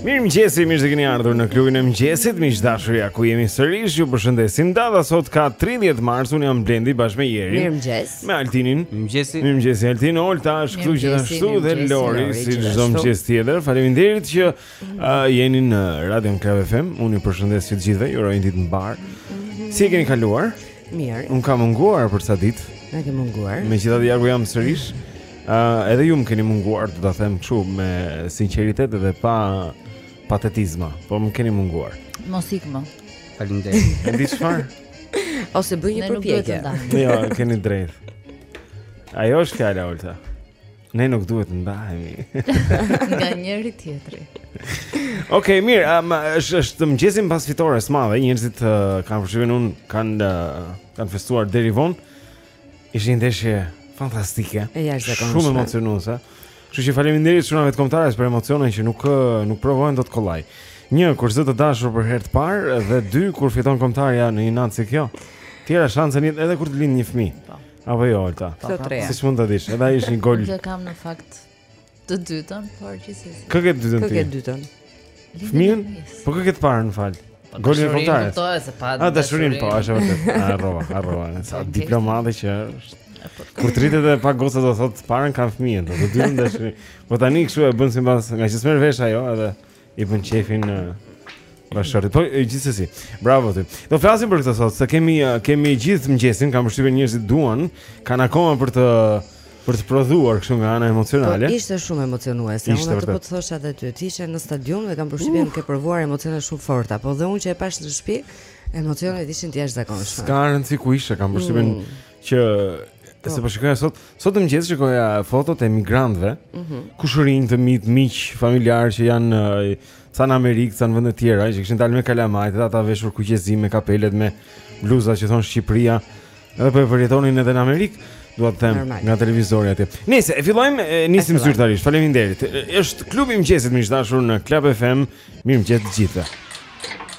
Mirë mëngjesi, mirë se keni ardhur në klubin e mëngjesit miq të dashur ja ku jemi sërish, ju përshëndesim Data sot ka 30 mars, unë jam Blendi bashkë me Jerin Mirë mëngjes Me Altinin Mirë mëngjesi Mirë mëngjesi, Altin Olta është këtu gjithashtu dhe Lori Si çdo mëngjes tjetër Faleminderit që uh, jeni në Radion Klab FM Unë ju përshëndes që të gjithve, ju uroj ditë të mbarë Si e keni kaluar? Mirë Unë kam munguar për ca ditë Na ke munguar Megjithatë ja ku jam sërish Uh, edhe ju më keni munguar do ta them kështu me sinqeritet dhe pa patetizma, por më keni munguar. Mos ik më. Faleminderit. E di çfarë? Ose bëj një përpjekje. Ne jo, keni të drejtë. Ajo është fjala Olta. Ne nuk duhet të ndahemi. Nga njëri tjetri. Okej, okay, mirë, um, është është mëngjesi pas fitores së madhe, njerëzit uh, kam përshtypjen kanë uh, kanë festuar deri vonë. Ishte një ndeshje fantastike. Shumë emocionuese. Kështu që faleminderit çunave të kombëtares për emocionin që nuk nuk provohen dot kollaj. Një kur zë të dashur për herë të parë dhe dy kur fiton kombëtarja në një natë si kjo. Tjera shanse nji edhe kur të lind një fëmijë. Po. Apo jo, Olta. Siç mund ta dish, edhe ai është një gol. Unë kam në fakt. Të dytën, por gjithsesi. Kë ke të dytën ti? Kë ke të dytën? Fëmijën? Po kë ke të parën, fal. Po, Golin e kombëtares. A dashurin po, është vërtet. Harrova, harrova. Sa diplomate që është. Po, Kur t'rritet edhe pak goca do thot të parën kam fëmijën, po të dytën dashurin. Po tani kështu e bën sipas ngaqë s'merr vesh ajo edhe I bën qejfin bashkëshortit. Po gjithsesi. Bravo ti. Do flasim për këtë sot, se kemi kemi gjithë mëngjesin, kam përshtypjen njerëzit duan, kanë akoma për të për të prodhuar kështu nga ana emocionale. Po ishte shumë emocionuese. Unë atë po të thosha edhe ty, ti ishe në stadium dhe kam përshtypjen uh. ke provuar emocione shumë të forta, po dhe unë që e pash në shtëpi, emocionet ishin të jashtëzakonshme. S'ka rëndsi ku ishe, kam përshtypjen mm. Që po. se po shikoja sot, sot mëngjes shikoja fotot e emigrantëve. Mm -hmm. Kushërinjtë e mi, miq, familjarë që janë ca në Amerikë, ca në vende të tjera, që kishin dalë me kalamajt, ata veshur kuqezi me kapelet me bluza që thon Shqipëria, edhe po e përjetonin edhe në Amerikë. Dua të them nga televizori atje. Nëse e fillojmë, nisim zyrtarisht. Faleminderit. Është klubi i mëngjesit miq të dashur në Club FM. Mirëmëngjes të gjithëve.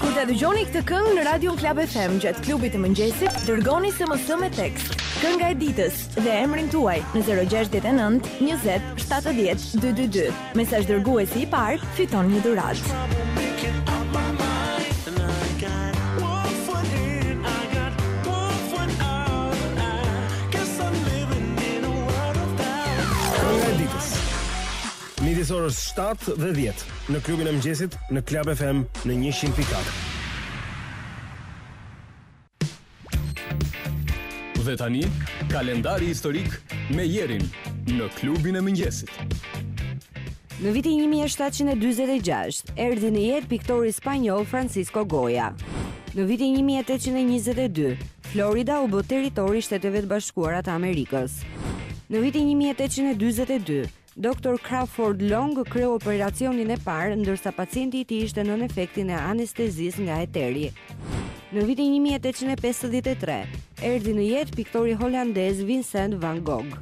Kur ta dëgjoni këtë këngë në Radion Klab FM gjatë klubit të mëngjesit, dërgoni SMS me tekst. Kënga e ditës dhe emrin tuaj në 069 20 70 222. Mesazh dërguesi i parë, fiton një dhuratë. Kënga e ditës. Midis orës 7 dhe 10 në klubin e mëngjesit në Club FM në 100.4. Dhe tani, kalendari historik me Jerin në klubin e mëngjesit. Në vitin 1746, erdhi në jetë piktori spanjoll Francisco Goya. Në vitin 1822, Florida u bë territori i Shteteve të Bashkuara të Amerikës. Në vitin 1842, Doktor Crawford Long kreu operacionin e parë, ndërsa pacienti i tij ishte nën efektin e anestezisë nga eteri. Në vitin 1853, erdhi në jetë piktori holandez Vincent van Gogh.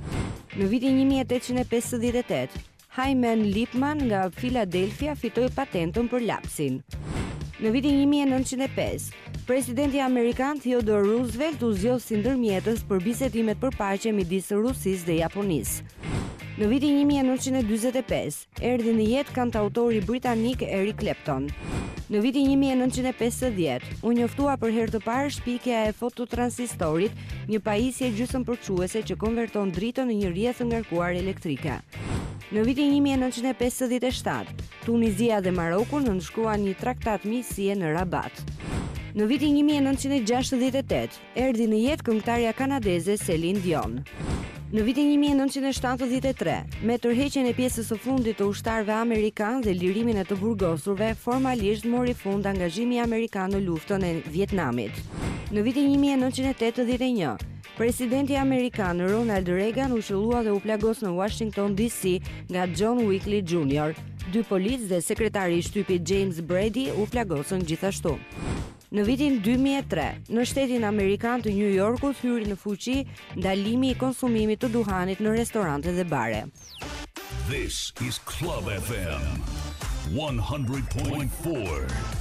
Në vitin 1858, Hyman Lipman nga Philadelphia fitoi patentën për lapsin. Në vitin 1905, presidenti amerikan Theodore Roosevelt u zgjodh si ndërmjetës për bisedimet për paqe midis Rusisë dhe Japonisë. Në vitin një mijë e nëntëqind e dyzet e pesë, erdhi në jetë kantautori britanik Eric Clapton. Në vitin një mijë e nëntëqind e pesëdhjetë, u njoftua për herë të parë shpikja e fototransistorit, një pajisje gjysmëpërçuese që konverton dritën në një rrjedhë të ngarkuar elektrike. Në vitin një mijë e nëntëqind e pesëdhjetë e shtatë, Tunizia dhe Maroku nënshkruan një traktat miqësie në Rabat. Në vitin një mijë e nëntëqind e gjashtëdhjetë e tetë, Erdhi në jetë këngëtarja kanadeze Celine Dion. Në vitin një mijë e nëntëqind e shtatëdhjetë e tre, me tërheqjen e pjesës së fundit të ushtarëve amerikanë dhe lirimin e të burgosurve, formalisht mori fund angazhimi amerikan në luftën e Vietnamit. Në vitin një mijë e nëntëqind e tetëdhjetë e një, presidenti amerikan Ronald Reagan u qëllua dhe u plagos në Washington DC nga John Wickly Junior. Dy policë dhe sekretari i shtypit James Brady u plagosën gjithashtu. Në vitin dy mijë e tre, në shtetin amerikan të Nju Jorkut hyri në fuqi ndalimi i konsumimit të duhanit në restorante dhe bare. This is Club FM 100.4.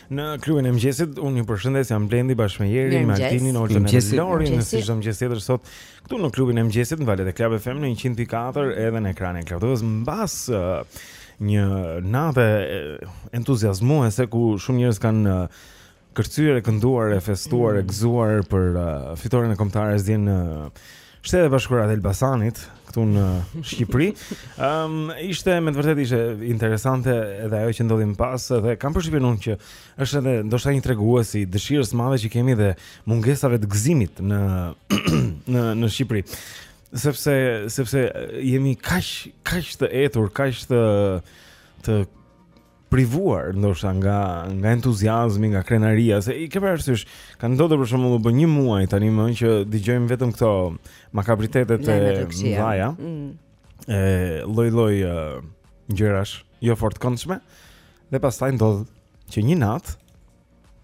Në klubin e mëngjesit unë ju përshëndes jam Blendi bashkë me Jerin, me Altinin, Olden e Lorin, në si çdo mëngjes tjetër sot këtu në klubin e mëngjesit në valët e Club FM në 100.4 edhe në ekranin e Club TV-s mbas uh, një nate entuziazmuese ku shumë njerëz kanë uh, kërcyer e kënduar e festuar e gëzuar për uh, fitoren e kombëtares dhe në uh, Shtetet e Bashkuara të Elbasanit këtu në Shqipëri. Ëm um, ishte me të vërtetë ishte interesante edhe ajo që ndodhi më pas dhe kam përshtypjen unë që është edhe ndoshta një tregues i dëshirës së madhe që kemi dhe mungesave të gëzimit në në në Shqipëri. Sepse sepse jemi kaq kaq të etur, kaq të të privuar ndoshta nga nga entuziazmi, nga krenaria, se i ke parasysh, kanë ndodhur për shembull u bë një muaj tani më që dëgjojmë vetëm këto makabritetet e mëdha. Mm. E lloj-lloj gjërash jo fort të këndshme dhe pastaj ndodh që një natë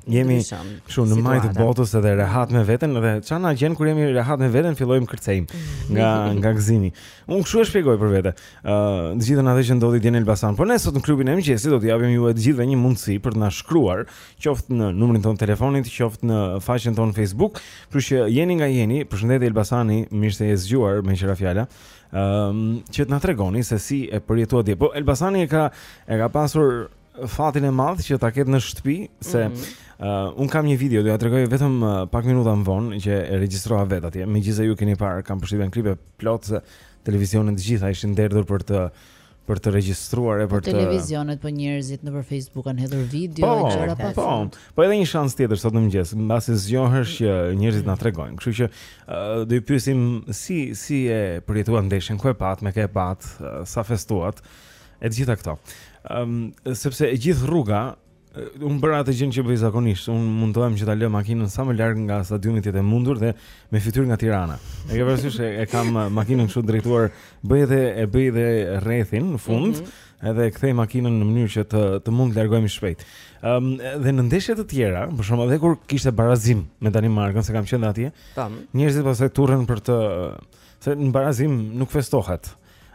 Jemi kështu në majë të botës edhe rehat me veten dhe ça na gjen kur jemi rehat me veten fillojmë kërcejm nga nga gëzimi. Unë kshu e shpjegoj për vete. Ë uh, të gjithën atë që ndodhi dje në Elbasan, por ne sot në klubin e mëngjesit do t'ju japim juve të gjithëve një mundësi për të na shkruar, qoftë në numrin tonë telefonit, qoftë në faqen tonë Facebook, kështu që jeni nga jeni, përshëndetje Elbasani, mirë se je zgjuar me qira fjala um, që të na tregoni se si e përjetuat dje. Po Elbasani e ka e ka pasur fatin e madh që ta ketë në shtëpi se mm -hmm. uh, un kam një video do jua tregoj vetëm uh, pak minuta më vonë që e regjistrova vet atje megjithëse ju keni parë kam përshtypën klipe plot se televizionet të gjitha ishin derdhur për të për të regjistruar e për të televizionet po njerëzit nëpër Facebook kanë hedhur video po, e çfarë po, po. Po edhe një shans tjetër sot në mëngjes, mbasi zgjohesh që njerëzit na tregojnë. Kështu që uh, do ju pyesim si si e përjetuan ndeshjen, ku e patë, me kë e patë, uh, sa festuat. E të gjitha këto. Ëm um, sepse e gjithë rruga un bëra atë gjënë që bëj zakonisht, un mundohem që ta lë makinën sa më larg nga stadiumi të jetë e mundur dhe me fytyrë nga Tirana. E ke parasysh e, e kam makinën kështu drejtuar, bëj edhe e bëj edhe rrethin në fund. Mm -hmm edhe e kthej makinën në mënyrë që të të mund të largohemi shpejt. Ëm um, dhe në ndeshje të tjera, për shembull, edhe kur kishte barazim me Danimarkën, se kam qenë atje. Tam. Njerëzit pastaj turren për të se në barazim nuk festohet.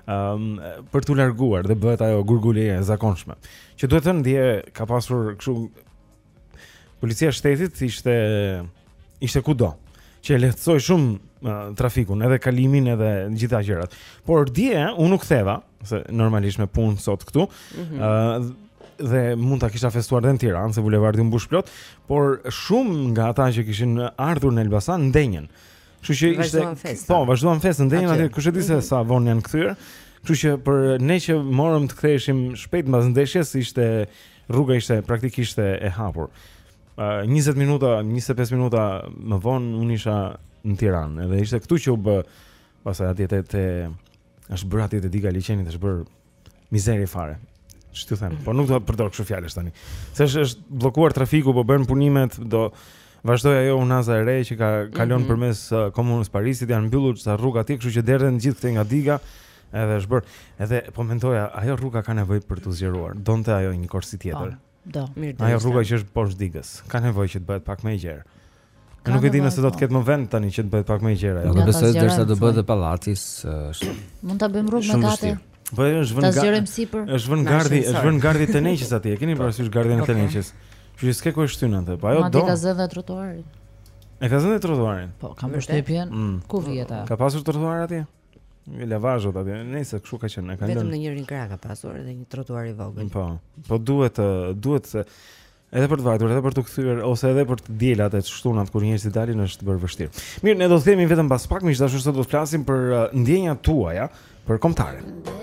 um, për t'u larguar dhe bëhet ajo gurguleja e zakonshme. Që duhet thënë dje ka pasur kështu policia e shtetit ishte ishte kudo që e lehtësoi shumë uh, trafikun, edhe kalimin edhe gjitha gjërat. Por dje unë u ktheva se normalisht me punë sot këtu. Ëh mm -hmm. uh, dhe mund ta kisha festuar edhe në Tiranë se bulevardi u mbush plot, por shumë nga ata që kishin ardhur në Elbasan ndenjën. Kështu që ishte po, vazhduan festën deri aty, kush e di se mhm. sa vonë janë kthyer. Kështu që për ne që morëm të ktheheshim shpejt mbas ndeshjes, ishte rruga ishte praktikisht e hapur. Uh, 20 minuta, 25 minuta më vonë unë isha në Tiranë, edhe ishte këtu që u bë pastaj atje te, te është bërë atje te Diga e Liqenit, është bërë Mizeri fare. Ç'të them? Po nuk dua të përdor kështu fjalësh tani. Se është është bllokuar trafiku, po bëhen punimet, do vazhdoj ajo unaza e re që ka kalon mm -hmm. përmes uh, komunës Parisit, janë mbyllur ca rrugë atje, kështu që derdhen gjithë këtej nga diga. Edhe është bër. Edhe po mendoja, ajo rruga ka nevojë për t'u zgjeruar. Donte ajo një korsi tjetër. Po. Do. Mirë do. Ajo rruga që është poshtë digës, ka nevojë që të bëhet pak më e gjerë. Ka nuk e di nëse do të po. ketë më vend tani që të bëhet pak më e gjerë. Unë besoj derisa do bëhet pallati, është. Mund ta bëjmë rrugë më gati. Po është vend. Ta zgjerim sipër. Është vend gardhi, është vend gardhi të Neqes atje. E keni po. parasysh gardhin e të Neqës. Ju s'ke ku e shtyn atë, po ajo do. Ma ka zënë trotuarin. E ka zënë trotuarin. Po, kam përshtypjen. Mm. Ku vihet ajo? Ka pasur trotuar atje? Një lavazh ata dhe nëse kshu ka qenë kanë. Vetëm në njërin krah ka pasur edhe një trotuar i vogël. Po. Po duhet të duhet se edhe për të vajtur, edhe për të kthyer ose edhe për të dielat, të shtunat kur njerëzit dalin është bërë e vështirë. Mirë, ne do të themi vetëm pas pak, miq të dashur, sot do të flasim për uh, ndjenjat tuaja për kombëtaren.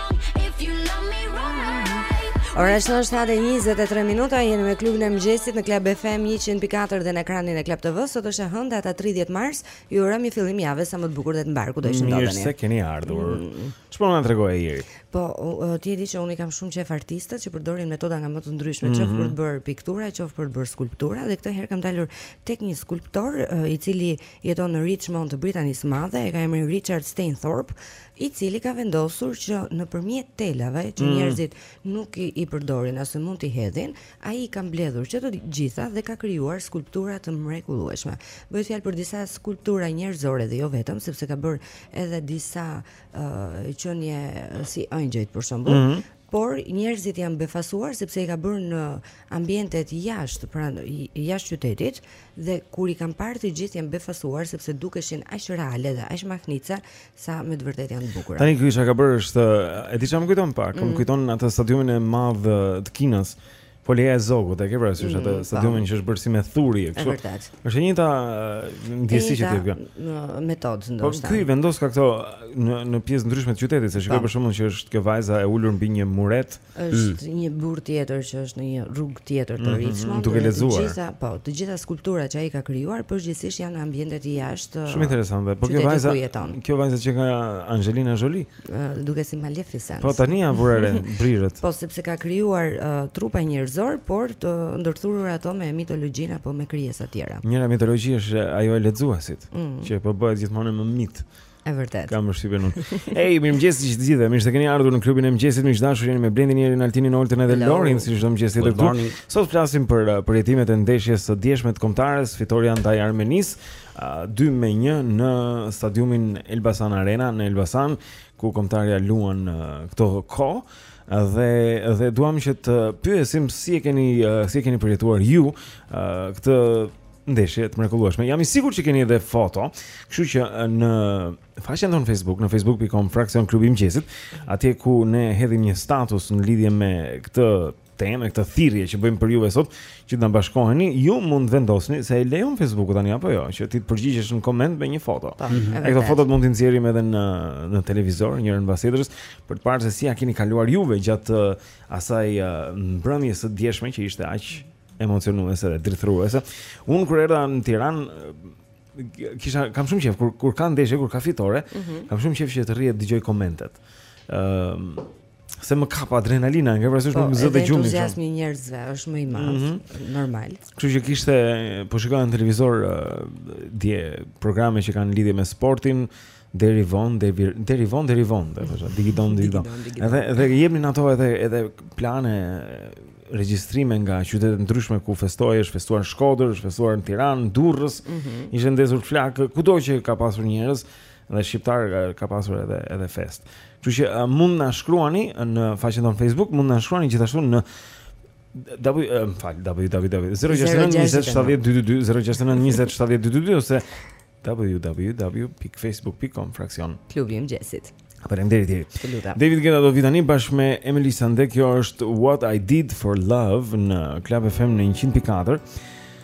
Ora është 7:23 minuta, jemi me klubin e mëngjesit në Club FM 104 dhe në ekranin e Club TV. Sot është e hënë, data 30 mars. Ju urojmë një fillim jave sa më të bukur dhe të mbarë kudo të ndodheni. Mirë se keni ardhur. Mm. Çfarë mm. na tregon Eri? Po, ti e di që unë kam shumë qejf artistët që përdorin metoda nga më të ndryshmet, mm -hmm. qoftë për të bërë piktura, qoftë për të bërë skulptura dhe këtë herë kam ndalur tek një skulptor i cili jeton në Richmond të Britanisë së Madhe, e ka emrin Richard Stainthorpe i cili ka vendosur që nëpërmjet telave që mm. njerëzit nuk i, i përdorin ose mund t'i hedhin, ai i ka mbledhur që të gjitha dhe ka krijuar skulptura të mrekullueshme. Bëhet fjalë për disa skulptura njerëzore dhe jo vetëm, sepse ka bërë edhe disa uh, qenie si ëngjëjt për shembull. Mm -hmm. por njerëzit janë befasuar sepse i ka bërë në ambientet jashtë, pra jashtë qytetit dhe kur i kanë parë të gjithë janë befasuar sepse dukeshin aq reale dhe aq mahnitëse sa me të vërtetë janë të bukura. Tani ky çka ka bërë është e di ça më kujton pak, mm. më kujton atë stadiumin e madh të Kinës Foleja e Zogut, e ke parasysh atë mm, stadiumin që është bërë si me thurje kështu. Vërtet. Është e njëjta ndjesi që ti ke. Metodë po, ndoshta. Po ky i vendoska këto në në pjesë të ndryshme të qytetit, se shikoj po. për shembull që është kjo vajza e ulur mbi një muret. Është mm. një burrë tjetër që është në një rrugë tjetër të mhm, Richmond. Mm -hmm, duke lexuar. Të gjitha, po, të gjitha skulpturat që ai ka krijuar përgjithsisht janë në ambientet jashtë. Shumë interesante. Po kjo vajza, kjo vajza qenka Angelina Jolie. duket si Maleficent. Po tani ja vura re brirët. Po sepse ka krijuar uh, trupa njerëzorë, por i ka ndërthurur ato me mitologjinë apo me krijesa të tjera. Njëra mitologji është ajo e lexuesit, mm. që po bëhet gjithmonë më mit. E vërtetë. Kam përshtypjen unë. Ej, mirëmëngjes të gjithëve. Mirë se keni ardhur në klubin e mëngjesit. Miq të dashur, jeni me Blendin, Erin, Altinin, Oltën edhe Lorin, si çdo mëngjes tjetër këtu. Sot flasim për uh, përjetimet e ndeshjes së djeshme të kombëtares, fitorja ndaj Armenisë. dy me një në stadiumin Elbasan Arena në Elbasan ku kombëtarja luan këto kohë dhe dhe duam që të pyesim si e keni si e keni përjetuar ju këtë ndeshje të mrekullueshme. Jam i sigurt që keni edhe foto, kështu që në faqen tonë Facebook, në facebook.com fraksion klubi i mëngjesit, atje ku ne hedhim një status në lidhje me këtë temë, me këtë thirrje që bëjmë për juve sot, që të na bashkoheni, ju mund të vendosni se e lejon Facebooku tani apo jo, që ti të përgjigjesh në koment me një foto. Ne, mm -hmm, këto fotot mund t'i nxjerrim edhe në në televizor, njërën mbas tjetrës, për të parë se si ia keni kaluar juve gjatë uh, asaj uh, mbrëmjes së djeshme që ishte aq emocionuese dhe drithëruese. Unë kur erdha në Tiranë uh, kisha kam shumë qejf kur kur ka ndeshje, kur ka fitore, mm -hmm. kam shumë qejf që të rri e të dëgjoj komentet. Ëm uh, Se më kap adrenalina, e ke parasysh, s'më zë gjumi. Po, entuziasmi i njerëzve është më i madh, mm -hmm. normal. Kështu që isha po shikoja në televizor uh, dje programe që kanë lidhje me sportin, deri vonë, deri deri vonë, deri vonë, do të thotë, digi don, digi don. Edhe edhe jepnin ato edhe edhe plane regjistrime nga qytete të ndryshme ku festoi, është festuar në Shkodër, është festuar në Tiranë, në Durrës, mm -hmm. ishte ndezur flakë, kudo që ka pasur njerëz. Dhe shqiptarë ka pasur edhe edhe festë. Kështu që uh, mund na shkruani në faqen tonë Facebook, mund na shkruani gjithashtu në W um, fal www 069 20 ose www.facebook.com fraksion klubi i mëngjesit. Faleminderit Iri. Të lutem. David Guetta do vi tani bashkë me Emeli Sandé. Kjo është What I Did for Love në Club FM në 100.4.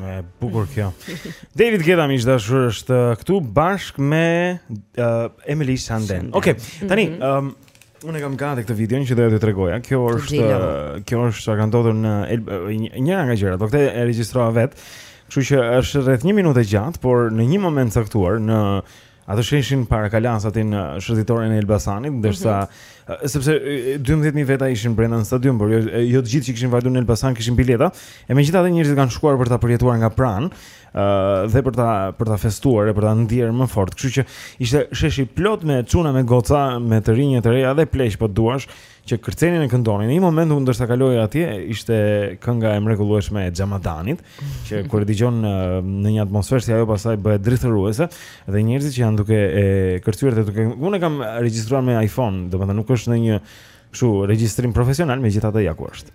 E bukur kjo. David Guetta miq të dashur është uh, këtu bashkë me uh, Emeli Sandén. Okej, okay, tani mhm. ëm um, Unë e kam gati këtë video që do t'ju tregoja. Kjo është uh, kjo është çka ka ndodhur në uh, një nga gjërat. Po këtë e regjistrova vetë. Kështu që është rreth 1 minutë e gjatë, por në një moment të caktuar në Atë sheshin para kalasë aty në shëtitoren e Elbasanit, ndërsa mm -hmm. sepse 12000 veta ishin brenda në stadium, por jo, jo të gjithë që kishin vajtur në Elbasan kishin bileta. E megjithatë njerëzit kanë shkuar për ta përjetuar nga pranë, ë uh, dhe për ta për ta festuar e për ta ndier më fort. Kështu që ishte sheshi plot me çuna me goca, me të rinj e të reja dhe pleq po të duash. që kërcenin e këndonin. Në një moment unë ndërsa kaloja atje ishte kënga e mrekullueshme e Xhamadanit, që kur e dëgjon në, në një atmosferë si ajo pastaj bëhet drithëruese dhe njerëzit që janë duke e kërcyer dhe duke unë e kam regjistruar me iPhone, domethënë nuk është në një kështu regjistrim profesional, megjithatë ja ku është.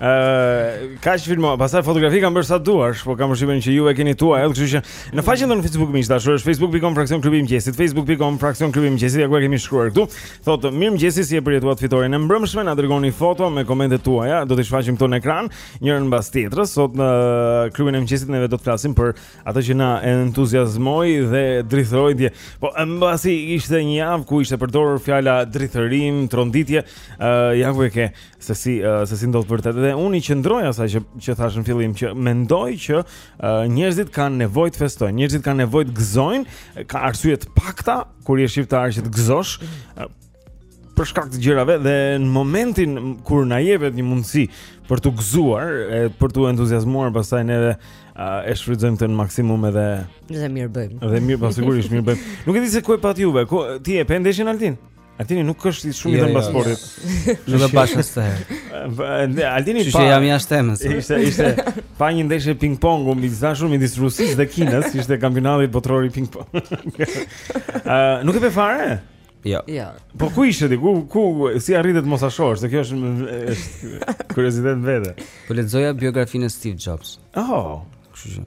Ëh, uh, ka që filmo, pastaj fotografi kam bërë sa duash, po kam përshtypjen që ju keni tuajat, edhe kështu që në faqen tonë në Facebook miq të dashur, është facebook.com fraksion klubi i mëngjesit, facebook.com fraksion klubi i mëngjesit, ja ku e kemi shkruar këtu. Thotë mirëmëngjes, si e përjetuat fitoren e mbrëmshme, na dërgoni foto me komentet tuaja, do t'i shfaqim këtu në ekran, njërën mbas tjetrës. Sot në klubin e mëngjesit neve do të flasim për atë që na entuziazmoi dhe drithëroi dje. Po, mbasi ishte një javë ku ishte përdorur fjala drithërim, tronditje, ëh, ja ku e ke. se si uh, se si ndodh vërtet dhe unë i qëndroj asaj që që thashë në fillim që mendoj që uh, njerëzit kanë nevojë të festojnë, njerëzit kanë nevojë të gëzojnë, ka arsye të pakta kur je shqiptar që të gëzosh uh, për shkak të gjërave dhe në momentin kur na jepet një mundësi për të gëzuar, e, për të entuziazmuar, pastaj ne edhe e shfrytëzojmë këtë në maksimum edhe dhe mirë bëjmë. Dhe mirë, pa po, sigurisht mirë bëjmë. Nuk e di se ku e patë juve, ku ti e pe ndeshjen Altin? Altini nuk është shumë i jo, dhënë jo, pas sportit. Jo. Nuk e bashkë së herë. Altini pa. Që jam jashtë temës. Ishte ishte pa një ndeshje ping-pongu miq të dashur midis Rusisë dhe Kinës, ishte kampionati botëror i ping-pongut. Ë, nuk e pe fare? Jo. Jo. Po ku ishte ti? Ku ku si arritet mos ta shohësh? Se kjo është është kuriozitet vetë. Po lexoja biografinë e Steve Jobs. Oh, kështu që.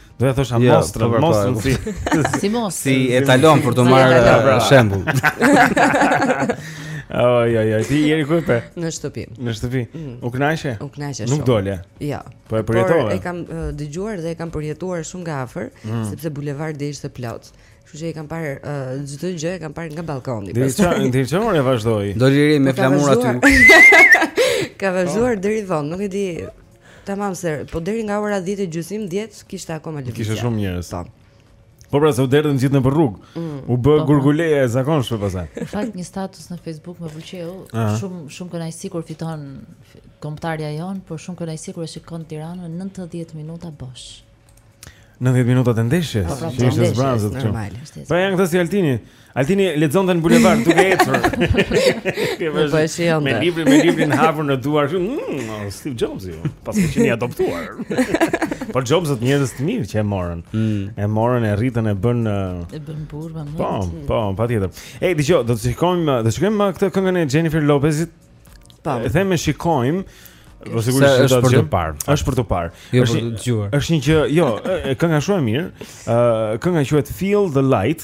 Do të thosha ja, mostër, po, po, mostër po. si si mos si etalon për të marrë uh, shembull. Oj oj oj, ti je ku e pe? Në shtëpi. Në shtëpi. Mm. U kënaqe? U kënaqa shumë. Nuk dole. Jo. Po e përjetova. Por e kam uh, dëgjuar dhe e kam përjetuar shumë nga afër, mm. sepse bulevardi ishte plot. Kështu që e kam parë uh, çdo gjë, e kam parë nga balkoni. Dhe çfarë, dhe çfarë e vazhdoi? Dolëm me flamur aty. Ka vazhduar deri vonë, nuk e di Tamam se, po deri nga ora 10 e gjysmë, 10 kishte akoma lëvizje. Kishte shumë njerëz. Po. Po pra se u derdhën të gjithë nëpër rrugë. Mm. U bë po, po. gurguleja e zakonshme pasaj. Në fakt një status në Facebook më pëlqeu, shumë shumë kënaqësi kur fiton kombëtarja jonë, por shumë kënaqësi kur e shikon Tiranën 90 minuta bosh. 90 minutat e ndeshjes, po, pra, që ishte zbrazët këtu. Pra janë këta si Altini. Altini lexonte në bulevard duke ecur. Po si janë? Me librin, me librin hapur në duar këtu. Mm, Steve Jobsi, paske qenë i adoptuar. Por Jobsët njerëz të mirë që e morën. Mm. E morën e rritën e bënë e bënë burrë më. Po, po, patjetër. Ej, dëgjo, do të shikojmë, do të shikojmë këtë këngën e Jennifer Lopezit. Po. E them e shikojmë. Po sigurisht se është për të parë. Është për të parë. Jo për të dëgjuar. Është një gjë, jo, kënga shumë e mirë. Ë kënga quhet Feel the Light,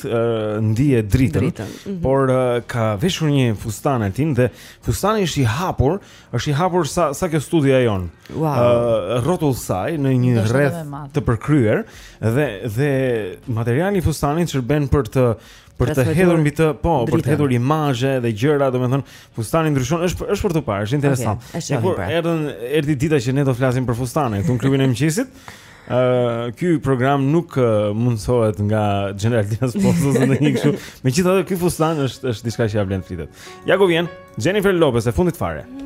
ndije dritën. Mhm. Por ka veshur një fustan Altin dhe fustani është i hapur, është i hapur sa sa kjo studioja jonë. Ë rrotull saj në një rreth të përkryer dhe dhe materiali i fustanit shërben për të për të hedhur mbi të, po, për të hedhur imazhe dhe gjëra, domethënë, fustani ndryshon, është është për të parë, është interesant. Okay, por pra. erdhën erdhi dita që ne do flasim për fustane këtu në klubin e mëngjesit. Ë, uh, ky program nuk uh, mundësohet nga General Dinas Sposa ndonjë kështu. Megjithatë, ky fustan është është diçka që ia vlen të flitet. Ja ku vjen Jennifer Lopez e fundit fare. Mm.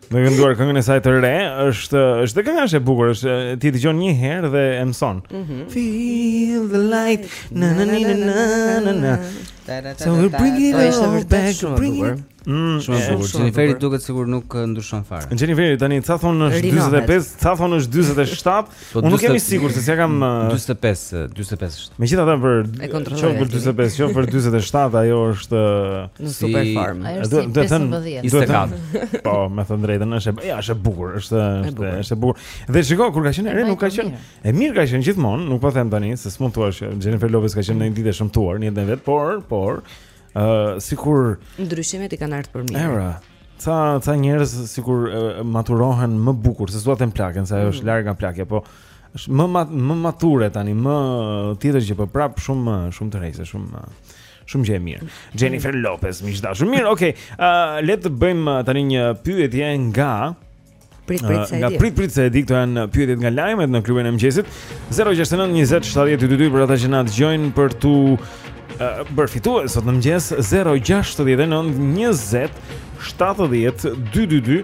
Duke kënduar këngën e saj të re, është është dhe kënga është e bukur, është ti e dëgjon një herë dhe e mëson. Mm -hmm. Feel the light. Na na na na na na. na. So we bring it all është vërtet back, shumë bring bukur. it. Mm, shumë e bukur. Jennifer duket sikur nuk ndryshon fare. Jennifer tani ca thonë është 45, ca thonë është 47, Po unë nuk jam i sigurt se s'e kam 45, 45 është. Megjithatë për qoftë për 45, qoftë për 47, ajo është në si, super formë. Ajo është do të thënë 24. Po, me thënë drejtën, është ja, është e bukur, është është është e bukur. Dhe shikoj kur ka qenë e re, nuk ka qenë. E mirë ka qenë gjithmonë, nuk po them tani se s'mund të thuash që Jennifer Lopez ka qenë ndonjë ditë e shëmtuar, një ditë vet, por, por ë uh, sikur ndryshimet i kanë ardhur për mirë. Era, Ca ca njerëz sikur maturohen më bukur, se s'dua të them plaken, se ajo është mm. larg nga plakja, po është më mat, më mature tani, më tjetër gjë po prapë shumë shumë të rëndë, shumë shumë gjë e mirë. Jennifer Lopez, miq të dashur. Mirë, okay. Ë uh, le të bëjmë tani një pyetje nga Prit prit se e di. Nga prit prit se e di këto janë pyetjet nga lajmet në klubin e mëngjesit. 069 20 70 222 për ata që na dëgjojnë për t'u bërë fitues sot në mëngjes 069 20 70 222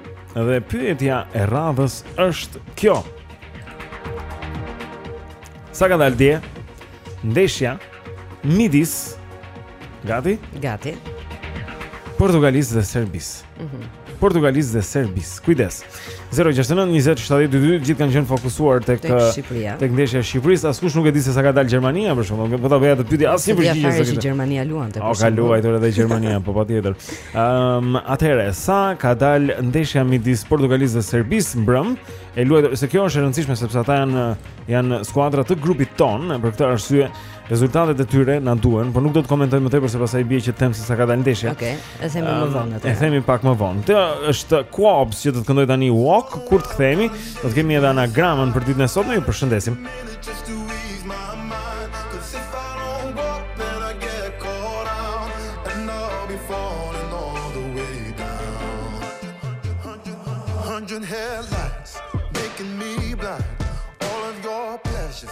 dhe pyetja e radhës është kjo. Sa ka dalë dje? Ndeshja midis Gati? Gati. Portugalisë dhe Serbisë. Mhm. Portugalisë dhe Serbisë. Kujdes. 069 20 70 222 të gjithë kanë qenë fokusuar tek tek eh, Shqipëria. Tek ndeshja e Shqipërisë, askush nuk e di se sa ka dalë Gjermania për shembull. Po ta bëja atë pyetje asnjë përgjigje. S'e dija fare që Gjermania luante. O ka luajtur edhe Gjermania, po patjetër. Ehm, um, atëherë sa ka dalë ndeshja midis Portugalisë dhe Serbisë mbrëm? E luajtur, se kjo është e rëndësishme sepse ata janë janë skuadra të grupit tonë, për këtë arsye Rezultatet e tyre na duhen, por nuk do të komentoj më tepër se pastaj bie që të them se sa ka dalë ndeshja. Okej, okay, e themi um, më ehm, vonë atë. E themi pak më vonë. Ky është Kwabs që do të këndojë tani Walk kur të kthehemi. Do të kemi edhe anagramin për ditën e sotme. Ju përshëndesim. Headlights making me blind All of your pleasures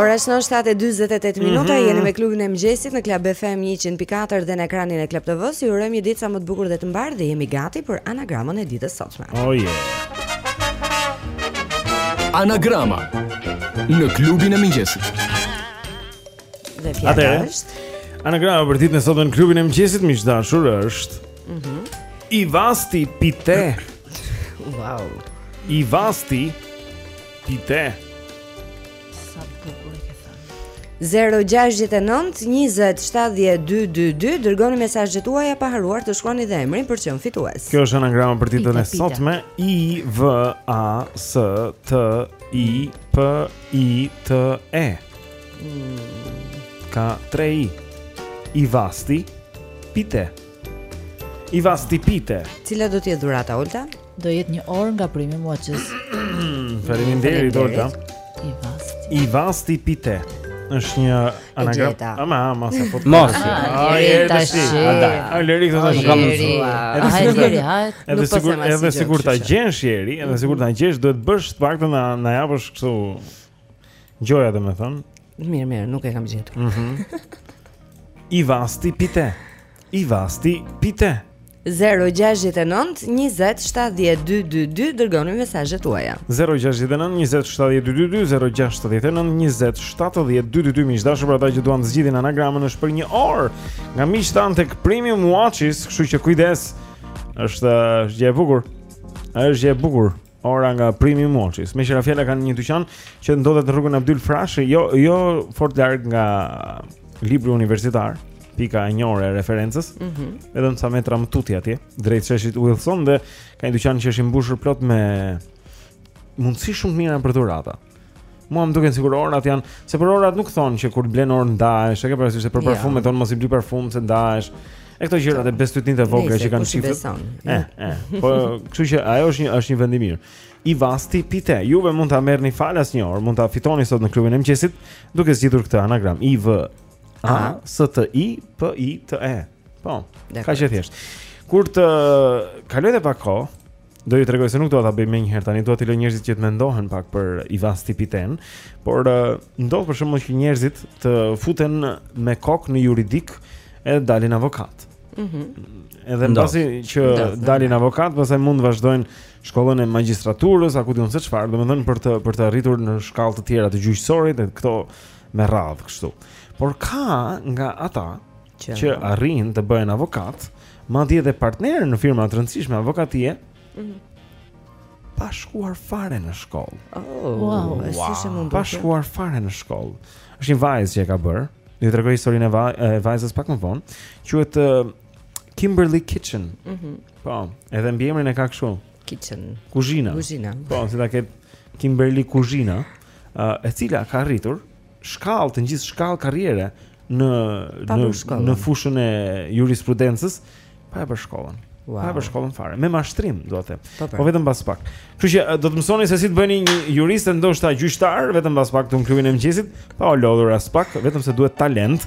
Ora është 7:48 minuta, mm -hmm. jeni me klubin e mëngjesit në Club FM 104 dhe në ekranin e Club TV-s. Ju urojmë një ditë sa më të bukur dhe të mbarë dhe jemi gati për anagramën e ditës së sotme. Oh yeah. Anagrama në klubin e mëngjesit. Dhe fjala është Anagrama për ditën e sotme në klubin e mëngjesit miq të dashur është Mhm. Mm I vasti pite. wow. I vasti pite. Sa bukur e ke thënë. 069 20 70 222 dërgoni mesazhet tuaja pa harruar të shkruani dhe emrin për të qenë fitues. Kjo është anagrama për ditën e Pite, pite. sotme I V A S T I P I T E. Ka tre i I vasti Pite I vasti pite Cila do të jetë dhurata, Olta? Do jetë një orë nga Premium Watches Faleminderit, Olta I vasti I vasti pite është një anagram. Ama, ama sa po. Mos. Ai tashi. Ai lëri këto tash. Kam mësuar. Ai lëri, ai. Edhe sikur, edhe sikur ta gjesh ieri, edhe sikur ta gjesh, duhet bësh të paktën na na japësh kështu Gjoja domethënë. Mirë, mirë, nuk e kam gjetur. Mhm. Mm I vasti pite. I vasti pite. 0-6-9-27-12-2 Dërgoni mesazhet tuaja 0-6-9-27-12-2 0-6-9-27-12-2 Miq të dashur për ata që duan të zgjidhin anagramën është për një orë Nga miqtë tanë tek Premium Watches Kështu që kujdes është gjë e bukur është gjë e bukur Ora nga Premium Watches. Meqë ra fjala kanë një dyqan që ndodhet në rrugën Abdyl Frashëri, jo jo fort larg nga libri universitar, pika e njohur e referencës. Ëh. Mm Vetëm sa metra më tutje atje, drejt sheshit Wilson dhe ka një dyqan që është i mbushur plot me mundësi shumë të mira për dhurata. Mua më duken sikur orët janë, se për orët nuk thonë që kur blen orë ndahesh, e ke parasysh se për jo. parfumet thonë mos i bli parfum se ndahesh. E këto gjëra të bestytnitë e vogla që kanë shifrë. Eh, eh. Po, kështu që ajo është një është një vend i mirë. I vasti pite. Juve mund ta merrni falas një orë, mund ta fitoni sot në klubin e mëngjesit duke zgjidhur këtë anagram. I V A S T I P I T E. Po. Kaq e thjeshtë. Kur të kalojë pak kohë, Do ju tregoj se nuk dua ta bëj menjëherë tani, dua t'i lë njerëzit që të mendohen pak për I vasti piten, por uh, ndodh për shembull që njerëzit të futen me kokë në juridik e dalin avokat. Mhm. Mm edhe mbasi që Ndodh, dalin avokat, pastaj mund të vazhdojnë shkollën e magjistraturës, a ku di unë se çfarë, domethënë për të për të arritur në shkallë të tjera të gjyqësorit e këto me radhë kështu. Por ka nga ata që, që arrin të bëhen avokat, madje edhe partnerë në firma të rëndësishme avokatie. Mhm. Mm pa shkuar fare në shkollë. Oh, wow, wow. si se mund të. Pa shkuar fare në shkollë. Është një vajzë që e ka bër. Ju tregoj historinë e, vaj, e vajzës pak më vonë. Quhet uh, Kimberly Kitchen. Mhm. Mm po, edhe mbiemrin e ka kështu. Kitchen. Kuzhina. Kuzhina. Po, si ta ket Kimberly Kuzhina, uh, e cila ka arritur shkallë, të ngjisë shkallë karriere në në në fushën e jurisprudencës pa e bërë shkollën. Wow. Pa e bërë shkollën fare, me mashtrim, dua të them. Po, po. po vetëm pas pak. Kështu që do të mësoni se si të bëheni jurist e ndoshta gjyqtar vetëm pas pak te ne klubin e mëngjesit, pa u lodhur aspak, vetëm se duhet talent.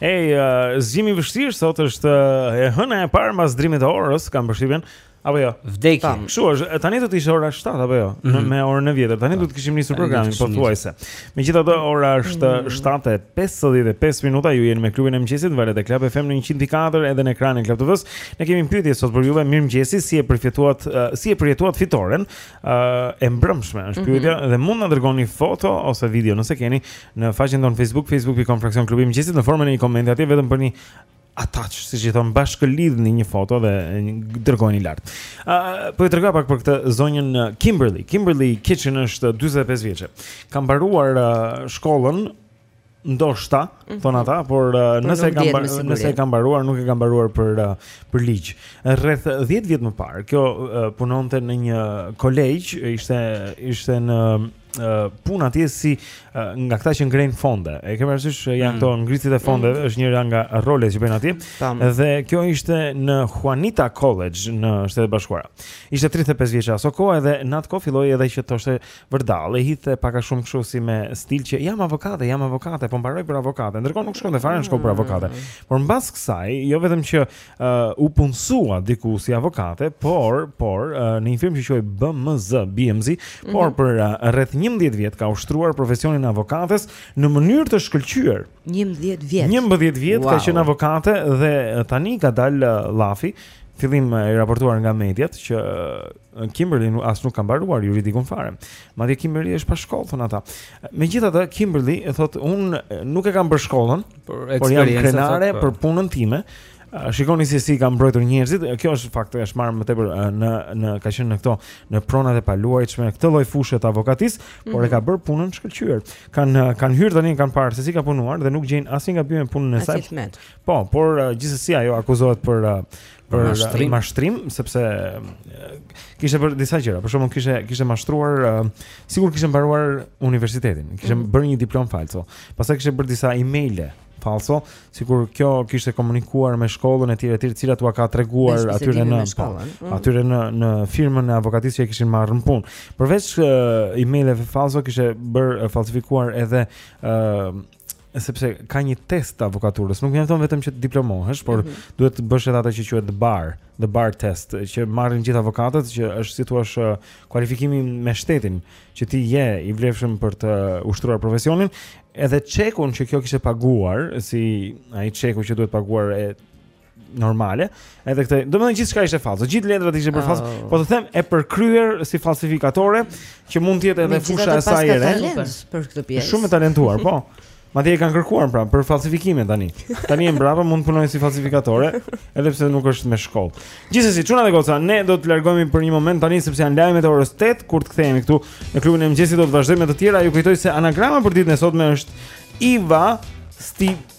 Ej, uh, zgjimi i vështirë sot është uh, e hëna e parë mbas ndërrimit të orës, kam përshtypjen. Apo jo. Vdekje. Tam, Kështu është, e, tani do të ishte ora 7 apo jo, në Mhm. me orën e vjetër. Tani do të kishim nisur Tani do të programin kishim nisur. pothuajse. Megjithatë ora është 7:55 minuta, ju jeni me klubin e mëngjesit, në valet e Club FM në 104 dhe në ekranin e Club TV-s. Ne kemi pyetje sot për juve, mirëmëngjesi, si e përfituat, eh, si e përjetuat fitoren e mbrëmshme është mhm. pyetja mm -hmm. dhe mund na dërgoni foto ose video nëse keni në faqen tonë Facebook facebook.com fraksion klubi mëngjesit në formën e një komenti aty vetëm bën një attach, siç i thonë, bashkëlidhni një foto dhe dërgojeni lart. Uh, po e tregoj pak për këtë zonjën Kimberly. Kimberly Kitchen është 45 vjeçe. Ka mbaruar uh, shkollën Ndoshta, mhm. thon ata, por uh, nëse e ka nëse e ka mbaruar, nuk e ka mbaruar për uh, për ligj. Rreth 10 vjet më parë, kjo uh, punonte në një kolegj, ishte ishte në punë atje si nga këta që ngrenë fonde. E ke parasysh që janë mm. këto ngritjet e fondeve, mm. është njëra nga rolet që bëjnë aty. Dhe kjo ishte në Juanita College në Shtetet e Bashkuara. Ishte 35 vjeç asokohe dhe në atë kohë filloi edhe që thoshte vërdall, e hidhte pak a shumë kështu si me stil që jam avokate, jam avokate, po mbaroj për avokate. Ndërkohë nuk shkonte fare në shkollë për avokate. Mm. Por mbas kësaj, jo vetëm që uh, u punësua diku si avokate, por por uh, në një firmë që quhej BMZ, BMZ, mm -hmm. por mhm. për uh, rreth 11 vjet ka ushtruar profesionin e avokates në mënyrë të shkëlqyer. 11 vjet. 11 vjet wow. ka qenë avokate dhe tani ka dalë uh, llafi fillim i raportuar nga mediat që Kimberly as nuk ka mbaruar juridikun fare. Madje Kimberly është pa shkollë thon ata. Megjithatë Kimberly thot un nuk e kam bërë shkollën, por jam krenare po. për punën time. Shikoni se si kam mbrojtur njerëzit. Kjo është fakt, është marrë më tepër në në ka qenë në këto në pronat e paluajtshme, këtë lloj fushe të avokatisë, mm -hmm. por e mhm. ka bërë punën shkëlqyer. Kan kanë hyrë tani kanë parë se si ka punuar dhe nuk gjejnë asnjë gabim në punën e saj. Po, por gjithsesi ajo akuzohet për për mashtrim, mashtrim sepse kishte bërë disa gjëra. Për shembull kishte kishte mashtruar uh, sikur kishte mbaruar universitetin, kishte mm. bërë një diplomë falso. Pastaj kishte bërë disa emailë falso, sikur kjo kishte komunikuar me shkollën e tjera e tjera, të cilat ua ka treguar atyre në në po, mm. atyre në në firmën e avokatisë që e kishin marrë në punë. Përveç uh, emailëve falso kishte bërë uh, falsifikuar edhe uh, sepse ka një test i avokaturës. Nuk mjafton vetëm që të diplomohesh, por mm -hmm. duhet të bësh edhe atë që quhet the bar, the bar test, që marrin gjithë avokatët që është si të thuash uh, kualifikimi me shtetin, që ti je i vlefshëm për të ushtruar profesionin, edhe çekun që kjo kishte paguar, si ai çeku që duhet të paguajë normale, edhe këtë, domethënë gjithçka ishte falso, gjithë letrat ishin për oh. falso, po të them e përkryer si falsifikatore, që mund të jetë edhe fusha e saj e re. Për këtë pjesë. Shumë e talentuar, po. Madje e kanë kërkuar pra, për falsifikime tani. Tani e mbrapa mund të punojë si falsifikatore, edhe pse nuk është me shkollë. Gjithsesi, çuna dhe goca, ne do të largohemi për një moment tani sepse janë lajmet e orës 8 kur të kthehemi këtu në klubin e mëngjesit do të vazhdojmë me të tjera. Ju kujtoj se anagrama për ditën e sotme është Iva Steve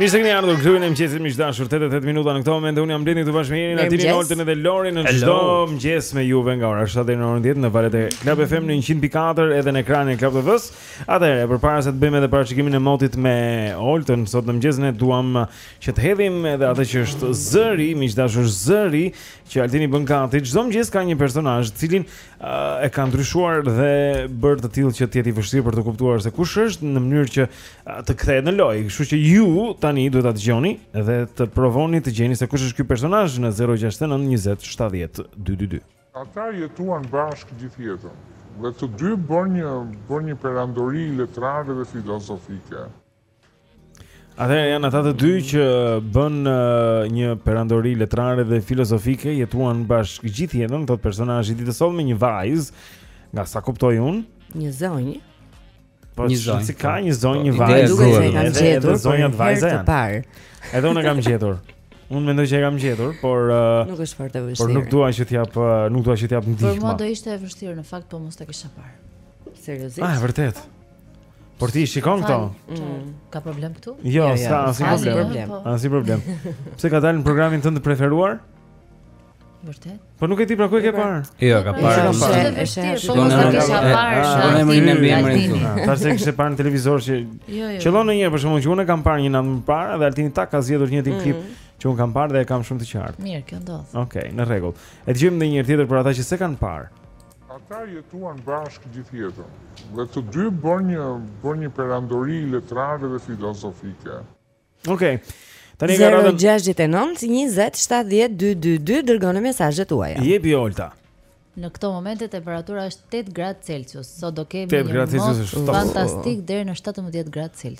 Mirë se keni ardhur këtu në mëngjesin miq të dashur 8 e 8 minuta në këtë moment unë jam Blendi këtu bashkë me Jerin Altinin Oltën dhe Lorin në çdo mëngjes me juve nga ora 7 deri në orën 10 në valët e Club FM në 104 edhe në ekranin e Club TV-s. Atëherë përpara se të bëjmë edhe parashikimin e motit me Oltën sot në mëngjes ne duam që të hedhim edhe atë që është zëri miq të dashur zëri Që Altini bën gati, çdo mëngjes ka një personazh, të cilin uh, e ka ndryshuar dhe bërë të tillë që të jetë i vështirë për t'u kuptuar se kush është në mënyrë që uh, të kthehet në lojë. Kështu që ju tani duhet ta dëgjoni dhe të provoni të gjeni se kush është ky personazh në 069 20 70 222. Ata jetuan bashkë gjithë jetën dhe të dy bënë një bënë një perandori letrare dhe filozofike. Atëherë janë ata të dy që bënë uh, një perandori letrare dhe filozofike, jetuan bashkë gjithë jetën thotë personazhi i ditës sotme një vajzë, nga sa kuptoj unë, një zonjë. Po një zonjë. Si ka një zonjë, një po, vajzë. Duke se e kanë gjetur zonja të vajza janë. Parë. Edhe unë e kam gjetur. Unë mendoj që e kam gjetur, por uh, nuk është fort e vështirë. Por nuk dua që të jap, uh, nuk dua që të jap ndihmë. Por mua do ishte e vështirë në fakt, po mos ta kisha parë. Seriozisht? Ah, vërtet. Por ti shikon këto? Mm. Ka problem këtu? Jo, jo, jo. s'ka asnjë problem. problem. Po. Asnjë problem. Pse ka dalë në programin tënd të preferuar? Vërtet? Po nuk e di pra ku e ke pra, parë? Jo, ka pra, parë. Është e vështirë, po mos e kisha parë. Po emrin e mbiemrin këtu. Tash se kisha parë në televizor që jo, jo. qëllon në një për shkak që unë kam parë një natë më parë dhe Altini ta ka zgjedhur një mm. klip që unë kam parë dhe e kam shumë të qartë. Mirë, kjo ndodh. Okej, në rregull. E dëgjojmë edhe një herë tjetër për ata që s'e kanë parë. Ata jetuan bashkë gjithë jetën dhe të dy bënë një bënë një perandori letrare dhe filozofike. Okej. Okay. Tani ka radhën 069 20 70 222 dërgoni mesazhet tuaja. Jepi Olta. Në këto momente temperatura është 8 gradë Celsius. Sot do kemi një mot fantastik deri në 17 gradë Celsius.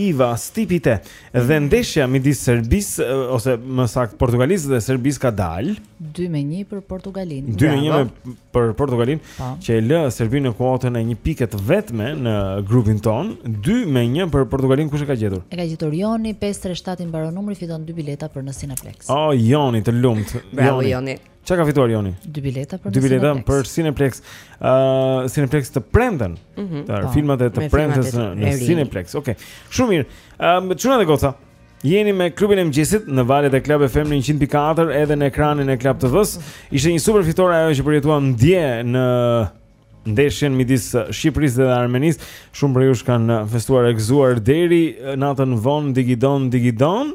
Iva Stipite dhe ndeshja midis Serbisë ose më saktë Portugalisë dhe Serbisë ka dalë 2 me 1 për Portugalinë. 2 me 1 për Portugalinë po. që e lë Serbinë në kuotën e një pike të vetme në grupin tonë, 2 me 1 për Portugalinë kush e ka gjetur? E ka gjetur Joni 537 i mbaron numri fiton dy bileta për në Cineplex. Oh Joni, të lumtë. Bravo Joni. Joni. Çka ka fituar Joni? Dy bileta për Dy bileta për Cineplex. Ë uh, Cineplex të premten. Mm -hmm, të po, filmat e të premtes në, në Cineplex. Okej. Okay. Shumë mirë. Ëm um, çuna dhe goca. Jeni me klubin e mëngjesit në valët e Club FM 104 edhe në ekranin e Club TV-së. Ishte një super fitore ajo që përjetuam dje në ndeshjen midis Shqipërisë dhe Armenisë. Shumë prej jush kanë festuar e gëzuar deri natën vonë Digidon Digidon.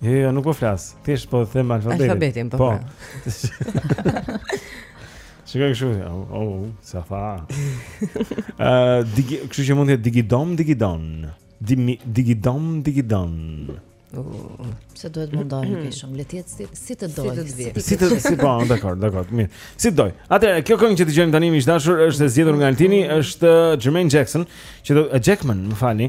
Jo, jo, nuk po flas. Thjesht po them alfabetin. Alfabetin po. po. Shikoj kështu, oh, oh, sa fa. Ëh, digi, kështu që mund të jetë digidom, digidon. Dimi, digidom, digidon. Uh, se duhet mundohemi mm. kishëm Le të jetë si, si të dojë Si të dojë Si të dojë Si po, dakord, dakord Mirë Si të dojë Atëherë, kjo këngë që dëgjojmë tani miq të dashur është e zgjedhur nga Altini është uh, Jermaine Jackson që do, uh, Jackman, më falni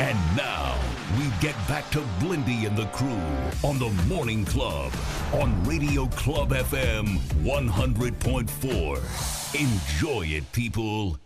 And now we get back to Blendi and the crew on the morning club on Radio Club FM 100.4. Enjoy it people.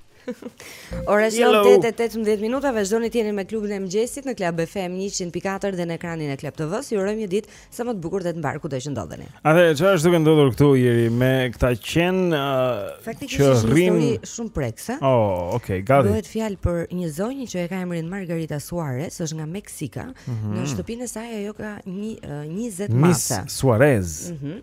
Ora është Hello. 8:18 minuta, vazhdoni të jeni me klubin e mëngjesit në Club FM 104 dhe në ekranin e Club TV-së. Ju urojmë një ditë Sa më të bukur dhe të mbarë kudo që ndodheni Atëherë, çfarë është duke ndodhur këtu, Ieri, me këta qen uh, Faktikisht që është rrinë... një histori shumë prekëse O, oh, okej, okay, gati Bëhet fjalë për një zonjë që e ka emrin Margarita Suarez, është nga Meksika mm -hmm. Në shtëpinë e saj ajo ka një, uh, 20 mace Miss Suarez mm -hmm.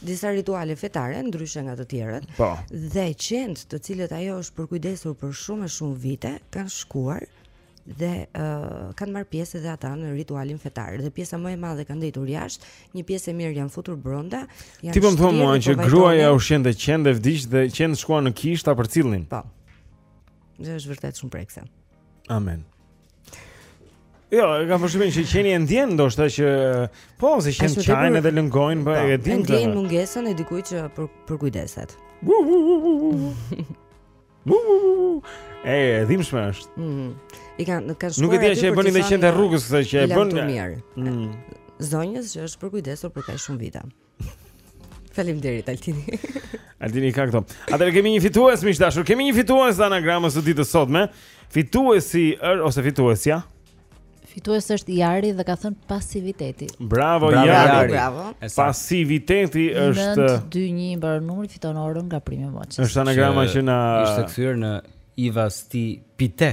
disa rituale fetare ndryshe nga të tjerët. Po. Dhe qentë, të cilët ajo është përkujdesur për shumë e shumë vite, kanë shkuar dhe uh, kanë marrë pjesë edhe ata në ritualin fetar. Dhe pjesa më e madhe kanë ndenjur jashtë, një pjesë e mirë janë futur brenda. Janë Ti po më thua mua që po gruaja u shua dhe qentë e vdiq dhe qentë shkuan në kishë ta përcillnin. Po. Dhe është vërtet shumë prekëse. Amen. Jo, e kam përshtypjen që qeni e ndjen ndoshta që po, se qentë qajnë edhe lëngojnë, po, po e di. Ndjen mungesën e dikujt që për përkujdeset. E, e dhimbshme është. Mhm. I kanë kanë shkuar. Nuk e di që e bënë dhe qentë e rrugës këtë që e bën. Mhm. Zonjës që është përkujdesur për kaq shumë vite. Faleminderit Altini. Altini ka këto. Atëherë kemi një fitues miq të dashur. Kemi një fitues të anagramës së ditës së sotme. Fituesi er, ose fituesja. Fitues është Jari dhe ka thënë pasiviteti. Bravo, bravo Jari. Bravo. Pasiviteti është 921 mbaron numri fiton orën nga Prime Watch. Është anagrama që na ishte kthyer në Ivasti Pite.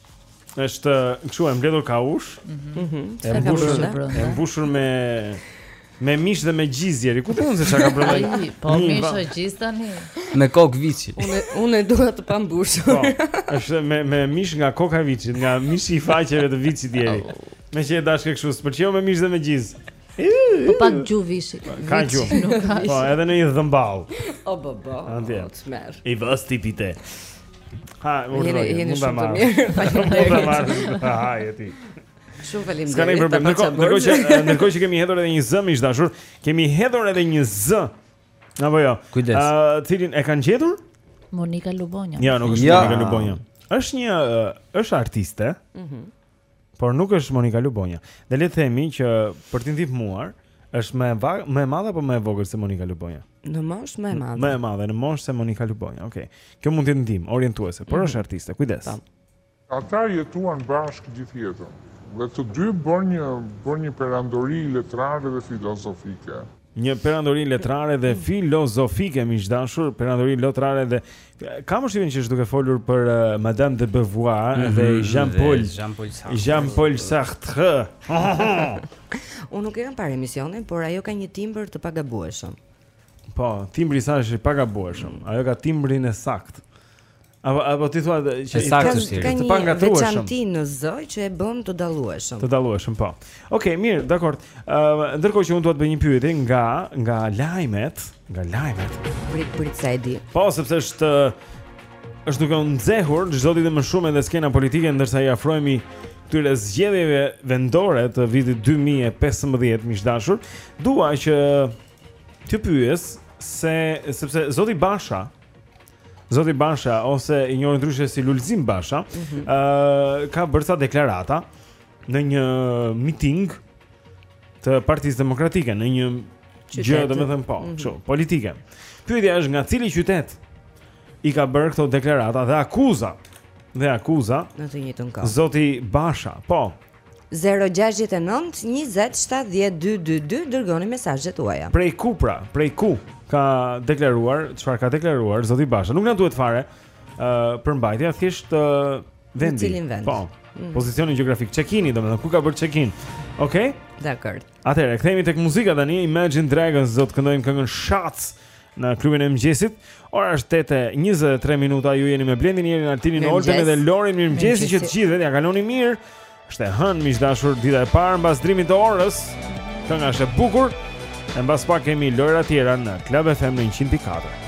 Është, kështu e mbledhur kaush. Mhm. mhm. E mbushur, e mbushur me me mish dhe me gjizë deri. Ku thonë se çka ka bërë? Po mish o gjizë tani. Me kokë viçi. Unë unë e dua të pambushur. Po. Është me me mish nga koka e viçit, nga mishi i faqeve të viçit deri. Meqë e dashke kështu, s'pëlqeu me mish dhe me gjizë. Po pak gju viçi. Ka gju. Po edhe në një dhëmballë. O bo bo. Andje. Ivasti pite. Ha, urdhëro. Jeni jeni shumë të mirë. Faleminderit. Ha, je ti. Shumë faleminderit. S'ka ndonjë problem. Ndërkohë që ndërkohë që kemi hedhur edhe një zë miq të dashur, kemi hedhur edhe një zë. Apo jo. Kujdes. Ë, cilin e kanë gjetur? Monika Lubonja. Jo, nuk është Monika Lubonja. Është një është artiste. Mhm. Por nuk është Monika Lubonja. Dhe le të themi që për t'i ndihmuar është më e vag, më e madhe apo më e vogël se Monika Lubonja? Në moshë më e madhe. Më e madhe në moshë se Monika Lubonja. Okej. Okay. Kjo mund të jetë ndihmë orientuese, por mm -hmm. është artiste. Kujdes. Tam. Ata jetuan bashkë gjithë jetën dhe të dy bënë një bënë një perandori letrare dhe filozofike. Një perandori letrare dhe filozofike, miq të dashur, perandori letrare dhe kam përshtypjen që është duke folur për uh, Madame de Beauvoir mm -hmm, dhe Jean-Paul Jean-Paul Sartre. Jean-Paul Sartre. Unë nuk e kam parë emisionin, por ajo ka një timbër të pagabueshëm. Po, timbri i saj është i pagabueshëm. Ajo ka timbrin e saktë. Apo apo ti thua që i saktë është thjesht. Të pangatërrueshëm. Veçanti në zë që e bën të dallueshëm. Të dallueshëm, po. Okej, okay, mirë, dakor. Ë, uh, ndërkohë që unë dua të bëj një pyetje nga nga lajmet, nga lajmet. Prit prit sa e di. Po, sepse është është duke u nxehur çdo ditë më shumë edhe skena politike ndërsa i afrohemi këtyre zgjedhjeve vendore të vitit 2015 miq të dashur, dua që të pyes se sepse zoti Basha Zoti Basha ose i njohur ndryshe si Lulzim Basha, ë mm -hmm. uh, ka bërë ca deklarata në një miting të Partisë Demokratike, në një gjë, domethënë po, mhm. kështu, mm -hmm. politike. Pyetja është nga cili qytet i ka bërë këto deklarata dhe akuza dhe akuza në të njëjtën kohë. Zoti Basha, po, Zero gjashtëdhjetë e nëntë njëzet shtatëdhjetë dy dy dy dërgoni mesazhet tuaja. Prej ku pra? Prej ku ka deklaruar çfarë ka deklaruar zoti Basha? Nuk na duhet fare ë uh, përmbajtja, thjesht uh, vendi. Pozicionin gjeografik, check-in-i domethënë ku ka bërë check-in. Okej? Dakord. Atëherë, kthehemi tek muzika tani. Imagine Dragons do të këndojnë këngën Shots në klubin e mëngjesit. Ora është 8:23 minuta. Ju jeni me Blendin, Erin, Altinin, Oltën edhe Lorin mirëmëngjesi që të gjithëve. Ia kalofshi mirë. Është e hënë miq të dashur dita e parë mbas ndërrimit të orës. Kënga është e bukur. E mbas pak kemi lojëra të tjera në Club FM 104.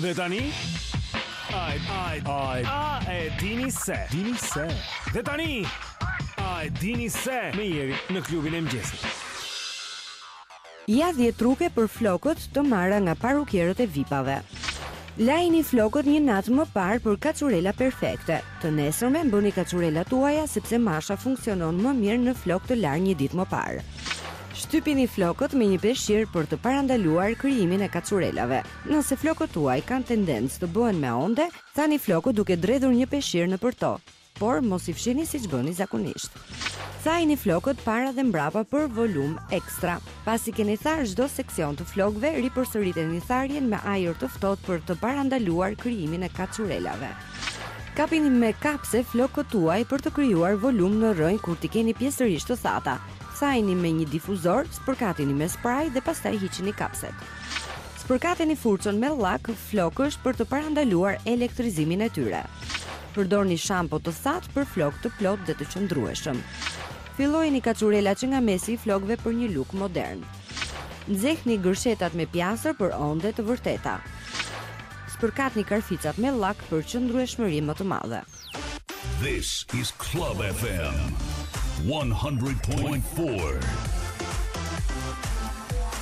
Dhe tani Ai ai ai a e dini se dini se Dhe tani Ai dini se me Erin në klubin e mëngjesit Ja 10 truke për flokët të marra nga parukierët e vipave. Lajini flokët një natë më parë për kaçurela perfekte. Të nesërmen bëni kaçurelat tuaja sepse masha funksionon më mirë në flokë të larë një ditë më parë. Shtypini flokët me një peshqir për të parandaluar krijimin e kaçurelave. Nëse flokët tuaj kanë tendencë të bëhen me onde, thani flokët duke dredhur një peshqir nëpër to, por mos i fshini siç bëni zakonisht. Thajini flokët para dhe mbrapa për volum ekstra. Pasi keni tharë çdo seksion të flokëve, ripërsëriteni tharjen me ajër të ftohtë për të parandaluar krijimin e kaçurelave. Kapini me kapse flokët tuaj për të krijuar volum në rrënjë kur t'i keni pjesërisht të thata. Thajini me një difuzor, spërkatini me spray dhe pastaj hiqini kapset. Spërkateni furçën me llak flokësh për të parandaluar elektrizimin e tyre. Përdorni shampo të thatë për flokë të plotë dhe të qëndrueshëm. Fillojini kaçurelat që nga mesi i flokëve për një look modern. Nxehni gërshetat me pjastër për onde të vërteta. Spërkatni karficat me llak për qëndrueshmëri më të madhe. This is Club FM 100.4.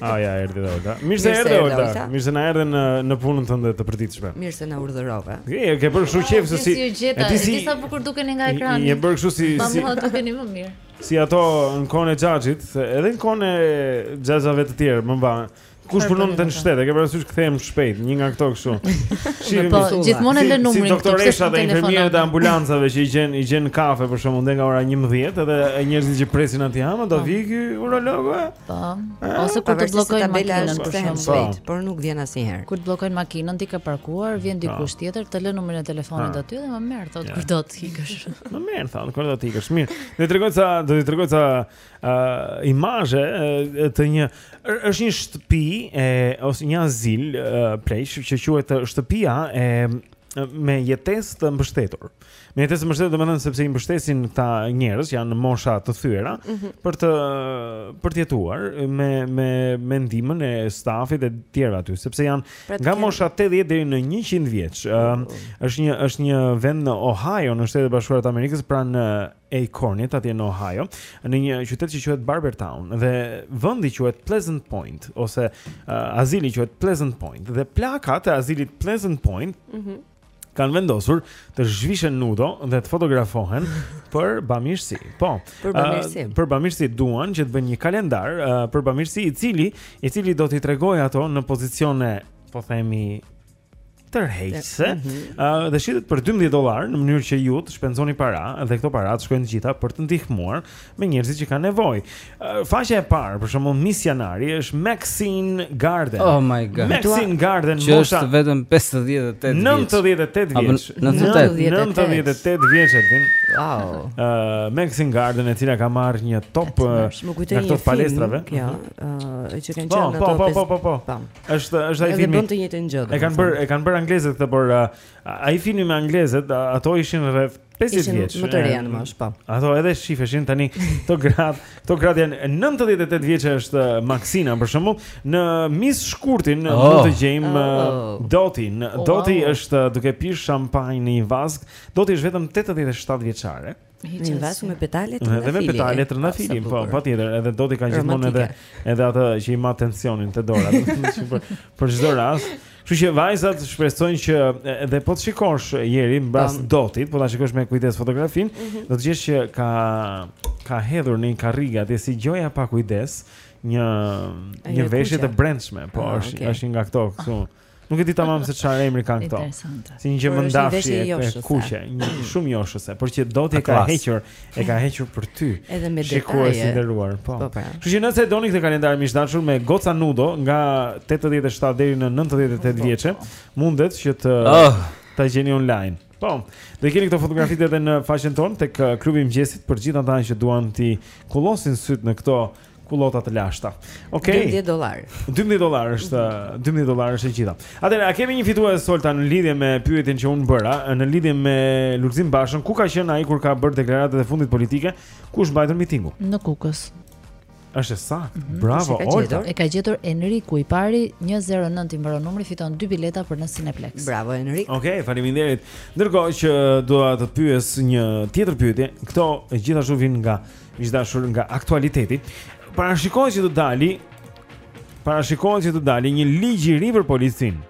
Ah ja, erdhi Olta. Mirë se erdhe Olta. Mirë se na erdhe në në punën tënde të përditshme. Mirë se na urdhërove. Je, ke bërë kështu qejf se si. E di sa bukur dukeni nga ekrani. Je bërë kështu si si. Po më dukeni më mirë. Si ato në kohën e xhaxhit, edhe në kohën e xhaxhave të tjerë, më mba. Kush punon në shtet, e ke parasysh kthehem shpejt, një nga këto kështu. Shihni po, gjithmonë e lë numrin. Si doktoresha dhe infermiera e ambulancave që i gjen i gjen kafe për shkakun nga ora 11 edhe njerëzit që presin atje, ha, do po. vi ky urolog. Po. Ose kur të bllokojnë makinën për shemb, po. por nuk vjen asnjëherë. Kur të bllokojnë makinën ti ke parkuar, vjen po. dikush tjetër, të lë numrin e telefonit po. aty dhe më merr thot kur do të ikësh. Më merr thot kur do të ikësh. Mirë. Ne tregojmë ca do t'ju tregojmë ca imazhe të një është një shtëpi e ose një azil pleq që quhet shtëpia e me jetesë të mbështetur. Me jetesë të mbështetur, domethënë sepse i mbështesin këta njerëz që janë në mosha të thyera mm -hmm. për të për të jetuar me me me ndihmën e stafit e të tjerëve aty, sepse janë pra nga mosha 80 deri në 100 vjeç. Ëm uh, është një është një vend në Ohio, në Shtetet e Bashkuara të Amerikës, pranë Akronit atje në Ohio, në një qytet që quhet Barbertown dhe vendi quhet Pleasant Point ose uh, azili quhet Pleasant Point dhe plakat e azilit Pleasant Point mm -hmm. kanë vendosur të zhvishen nudo dhe të fotografohen për bamirësi. Po. Për bamirësi. Uh, për bamirësi duan që të bëjnë një kalendar uh, për bamirësi i cili i cili do t'i tregojë ato në pozicione po themi tërheqëse mm -hmm. uh, dhe shitet për 12 dollar në mënyrë që ju të shpenzoni para dhe këto para të shkojnë të gjitha për të ndihmuar me njerëzit që kanë nevojë. Uh, faqja e parë për shembull Miss Janari është Maxine Garden. Oh my god. Maxine Garden që është vetëm 58 vjeç. 98 vjeç. 98 vjeç Elvin. Wow. Uh, Maxine Garden e cila ka marrë një top uh, nga këto palestrave. Kjo, uh, që kanë po, qenë në po, top. Po, po, po, po, po. Është është ai filmi. Bën të njëjtën gjë. E kanë bër, e kanë bër anglezët këtë, por uh, ai filmi me anglezët, uh, ato ishin rreth 50 vjeç. Ishin më të reja më shumë po. Ato edhe shifeshin tani këto gratë, këto gratë janë 98 vjeç është uh, Maxina për shembull, në Miss Shkurtin oh. mund të gjejmë uh, oh. Dotin. Doti wow. është uh, duke pirë shampanjë në një vaskë. Doti është vetëm 87 vjeçare. Një vaskë me petale trëndafili. Edhe me petale trëndafili, po, patjetër, edhe Doti ka gjithmonë edhe, edhe atë që i mat tensionin te dora. për, për çdo rast. Kështu që vajzat shpresojnë që edhe po ta shikojë njeri mbas Dotit, po ta shikosh me kujdes fotografinë, mm -hmm. do të gjesh që ka, ka hedhur në një karrige, dhe si gjoja pa kujdes, një, një veshje të brendshme, po, ah, është, okay. është një nga këto, këtu. Ah. Nuk e di tamam se çfarë emri kanë këto. Si një gjë mëndafshi e kuqe, një shumë joshëse, por që Doti e ka hequr, e ka hequr për ty. Edhe me detaje. Shikues i nderuar, po. po pra. Kështu që nëse doni këtë kalendar miq të dashur me goca nudo nga 87 deri në 98 vjeçe, mundet që të oh. ta gjeni online. Po. Do i keni këto fotografitë edhe në faqen tonë tek uh, Klubi i Mëngjesit për gjithë ata që duan t'i kullosin sytë në këto kullota të lashta. Okej. Okay. 12 dollar. 12 dollar është 12 dollar është e gjitha. Atëherë a kemi një fitues Olta në lidhje me pyetjen që un bëra, në lidhje me Lulzim Bashën, ku ka qenë ai kur ka bërë deklaratat e fundit politike, ku është mbajtur mitingu? Në Kukës. Është sakt. Mm -hmm. Bravo, Olta. E ka gjetur Enriku i pari, 109 i mbaron numri, fiton dy bileta për në Cineplex. Bravo Enrik. Okej, okay, faleminderit. Ndërkohë që dua të pyes një tjetër pyetje, këto gjithashtu vijnë nga Miq të dashur nga aktualiteti, parashikohet që të dali parashikohet që të dali një ligj i ri për policinë,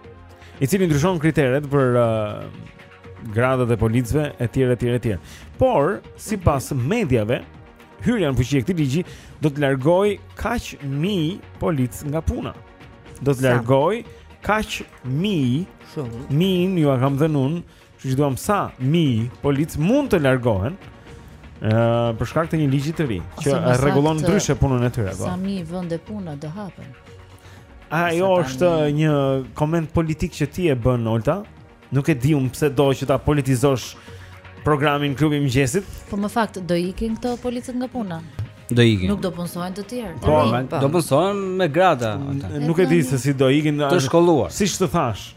i cili ndryshon kriteret për uh, gradat e policëve etj etj etj. Por, sipas mediave, hyrja në fuqi e këtij ligji do të largojë kaq mijë policë nga puna. Do të largojë kaq mijë shumë, mijën jua kam dhënë unë Kështu që duam sa mijë policë mund të largohen ë për shkak të një ligji të ri që rregullon ndryshe punën e tyre. Po. Sa mijë vende puna do hapen. A jo është një koment politik që ti e bën Olta? Nuk e di un pse do që ta politizosh programin klubi i mëngjesit. Po në fakt do ikin këto policët nga puna. Do ikin. Nuk do punësojnë të tjerë. Po, po. do punësohen me grada. Nuk e di se si do ikin. Të shkolluar. Siç të thash.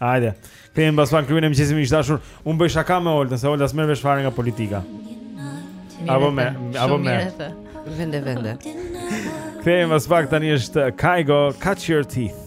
Hajde. Kthehemi pas pak kryenim qesim miq të dashur. Un bëj shaka me Oltën, se Olta s'merr vesh fare nga politika. Apo me, apo me. Vende vende. Kthehemi pas pak tani është Kygo Catch Your Teeth.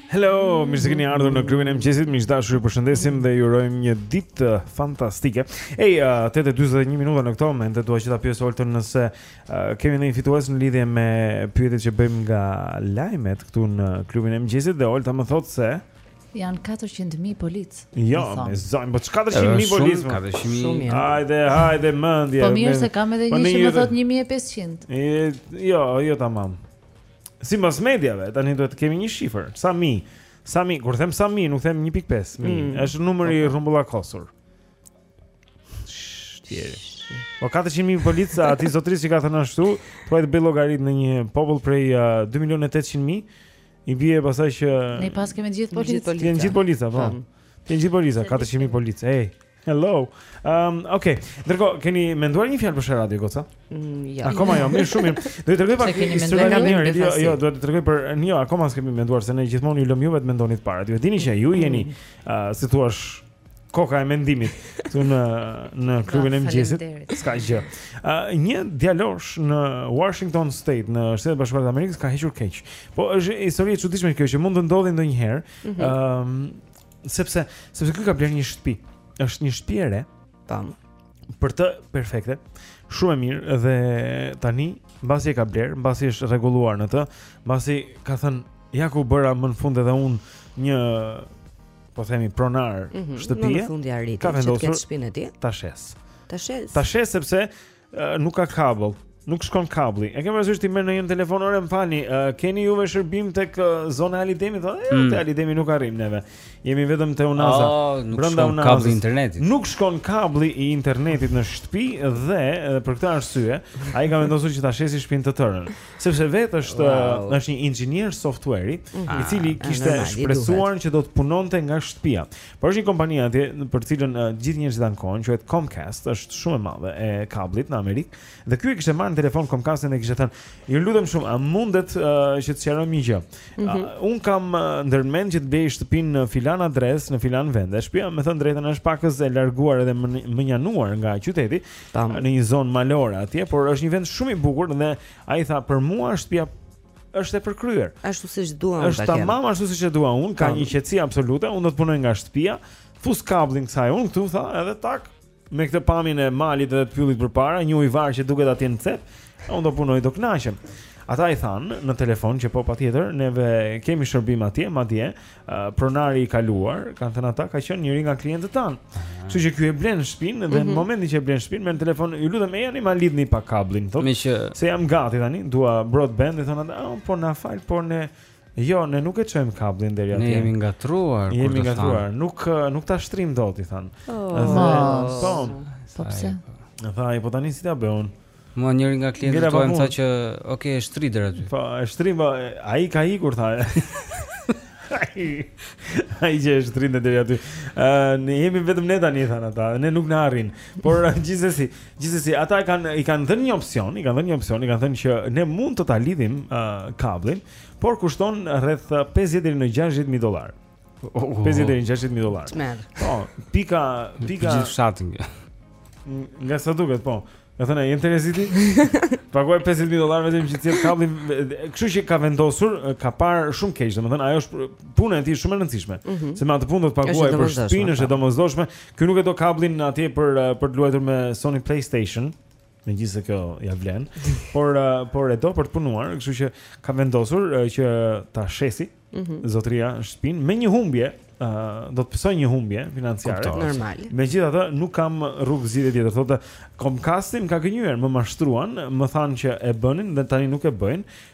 Hello, mirë se keni ardhur në klubin e mëngjesit. Miq të dashur, ju përshëndesim dhe ju urojmë një ditë uh, fantastike. Ej, uh, 8:41 minuta në këto momente dua që ta pyes Oltën nëse uh, kemi ndonjë fitues në lidhje me pyetjet që bëjmë nga lajmet këtu në klubin e mëngjesit dhe Olta më thotë se Janë 400.000 policë. Jo, me zon, po 400.000 policë. 400.000. Hajde, hajde mendje. Po mirë se kam edhe po një që më thot 1500. Jo, jo tamam. sipas mediave tani duhet të kemi një shifër, sa mijë, sa mijë, kur them sa mijë, nuk them 1.5 mijë, mm. është numri i rrumbullakosur. Shtieri. Po 400 mijë policë atij zotris që ka thënë ashtu, thuaj të bëj llogarit në një popull prej uh, 2 milionë 800 mijë. I bie pasaj që Ne paskemi gjithë policë. Të jenë gjithë policë, po. Të jenë gjithë policë, 400 mijë policë. Ej, Hello. Ehm, um, okay. Dërgo, keni menduar një fjalë për Shëradio goca? Mm, jo. Akoma jo, mirë shumë mirë. Do të tregoj pak një histori nga një video. Jo, jo, do të tregoj për një, jo, akoma s'kemi menduar se ne gjithmonë ju lëmë juve të mendoni të para. Ju e dini që ju jeni, mm. ë, uh, si thua, koka e mendimit këtu në në klubin e mëngjesit. S'ka gjë. Ë, uh, një djalosh në Washington State, në Shtetet e Bashkuara të Amerikës ka hequr keq. Po është histori e çuditshme kjo që mund të ndodhi ndonjëherë. Mhm. Ëm, mm -hmm. uh, Sepse sepse ky ka blerë një shtëpi. Është një shtëpi e re. Tan. Për të perfekte. Shumë e mirë dhe tani mbasi e ka bler, mbasi është rregulluar në të, mbasi ka thënë ja ku u bëra më në fund edhe un një po themi pronar mm -hmm, shtëpie. Në fund ia arriti. Ka vendosur shtëpinë e tij. Ta shes. Ta shes. Ta shes sepse Uh, nuk ka kabel. Nuk shkon kabli. E ke mirë, si ti merr në telefon ore më falni. Uh, keni juve shërbim tek uh, zona e Ali Demit thonë, mm. te Ali Demi nuk arrijmë neve. Jemi vetëm te Unaza. Oh, nuk Brënda shkon kabli i internetit. Nuk shkon kabli i internetit në shtëpi dhe edhe për këtë arsye, ai ka vendosur që ta shesi shtëpinë të tërën. Sepse vet është wow. është një inxhinier softueri, mm. i cili ah, kishte shpresuar që do të punonte nga shtëpia. Por është një kompani atje për të cilën uh, gjithë njerëzit ankohen, quhet Comcast, është shumë e madhe e kablit në Amerikë. Dhe ky i kishte marrë në telefon Comcastin dhe kishte thënë, "Ju lutem shumë, a mundet uh, që të sqarojmë një gjë? Mm -hmm. uh, un kam uh, ndërmend që të blej shtëpinë në filan adresë, në filan vend. Dhe shtëpia, me thënë të drejtën, është pak e larguar edhe e mënjanuar nga qyteti, Tam. në një zonë malore atje, por është një vend shumë i bukur dhe ai tha, "Për mua shtëpia është e përkryer. Ashtu siç dua unë. Është tamam ashtu siç e dua unë, ka një qetësi absolute, unë do të punoj nga shtëpia, fus kabllin kësaj unë këtu tha, edhe tak me këtë pamjen e malit dhe të pyllit përpara, një ujëvarë që duket atje në cep, unë do punoj do kënaqem. Ata i thanë në telefon që po patjetër neve kemi shërbim atje, madje pronari i kaluar, kanë thënë ata, ka qenë njëri nga klientët tanë. Kështu që ky e blen shtëpinë dhe në mhm. momentin që e blen shtëpinë, merr në telefon, ju lutem ejani ma lidhni pak kablin, thotë. Meqenëse jam gati tani, dua broadband, i thonë ata, oh, po na fal, por ne jo, ne nuk e çojmë kablin deri atje. Ne jemi ngatruar, kur të thonë. Nuk nuk ta shtrijmë dot, i thonë. Oh, po. Po pse? Në tha, po tani si ta bëj un? Ëh. Mua njëri nga klientët tuaj më tha që ok, e shtrijmë deri aty. Po, e shtrijmë, po, ai ka ikur tha. Ai. Ai që e shtrinte deri aty. Ë, ne jemi vetëm ne tani thanë ata. Ne nuk na arrin. Por gjithsesi, gjithsesi ata e kanë i kanë dhënë një opsion, i kanë dhënë një opsion, i kanë thënë që ne mund të ta lidhim uh, kabllin, por kushton rreth 50 deri në 60000 dollarë. 50 deri në 60000 dollarë. Tmerr. Po, pika, pika. Gjithë fshatin. Nga sa duket, po. Ka thënë, "Jeni në terezi ti." Paguaj 50000 dollarë vetëm që të jetë kablli. Kështu që ka vendosur, e ka parë shumë keq, domethënë ajo është puna e tij shumë e rëndësishme, mm -hmm. se me atë punë do të paguaj për shpinën, është e po. domosdoshme. Ky nuk e do kabllin atje për për të luajtur me Sony PlayStation. Megjithëse kjo ja vlen, por uh, por e do për të punuar, kështu që ka vendosur uh, që ta shesi mm -hmm. zotëria shtëpinë me një humbje, uh, do të pësoj një humbje financiare. Normal. Megjithatë nuk kam rrugë zgjidhje tjetër. Thotë Comcasti më ka gënjyer, më mashtruan, më thanë që e bënin dhe tani nuk e bëjnë.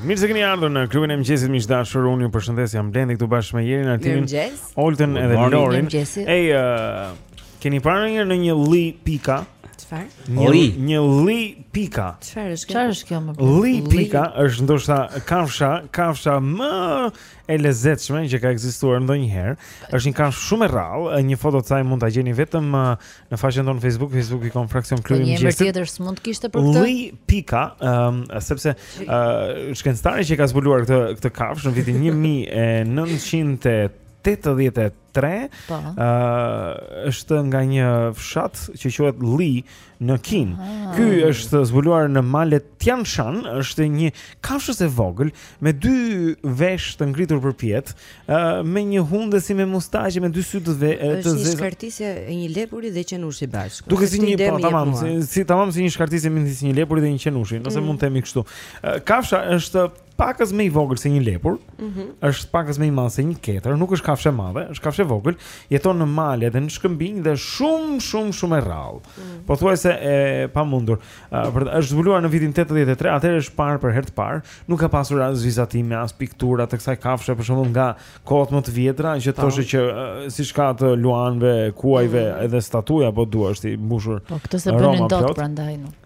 Mirë se keni ardhur në klubin e mëngjesit miq të dashur. Unë ju përshëndes, jam Blendi këtu bashkë me Jerin Artin, Oltën edhe Lorin. Ej, uh, keni parë ndonjëherë një lli pika? Çfarë? Një lli, një lli pika. Çfarë është kjo? Çfarë është kjo më? Lli pika është ndoshta kafsha, kafsha më e lezetshme që ka ekzistuar ndonjëherë. Është një kafshë shumë e rrallë, e, një foto të saj mund ta gjeni vetëm ë, në faqen tonë Facebook, facebook.com fraksion klubi i mëngjesit. Po një emër tjetër s'mund të kishte për këtë? Li Pika, ëm sepse ë shkencëtari që e ka zbuluar këtë, këtë kafshë në vitin 1980 3 po. ë është nga një fshat që quhet Li në Kinë. Ah. Ky është zbuluar në malet Tian Shan, është një kafshëz e vogël me dy veshë të ngritur përpjetë, ë me një hundë si me mustaqe me dy sy të ve, të zezë. Është një shkartisje e një lepuri dhe qenushi bashkë. Duket si një po tamam, si, si tamam si një shkartisje midis një lepuri dhe një qenushi, nëse mm. mund të themi kështu. Kafsha është pakës më i vogël se një lepur, mm -hmm. është pakës më i madh se një ketër, nuk është kafshë e madhe, është kafshë e vogël, jeton në male dhe në shkëmbinj dhe shumë shumë shumë e rrallë. Mm -hmm. Pothuajse e pamundur. Uh, por është zbuluar në vitin 83, atëherë është parë për herë të parë, nuk ka pasur as vizatime, as piktura të kësaj kafshe për shembull nga kohët më të vjetra që po. të thoshe që uh, siç ka të luanëve, kuajve mm -hmm. edhe statuja po të duash të mbushur. Po këtë s'e bën dot prandaj nuk.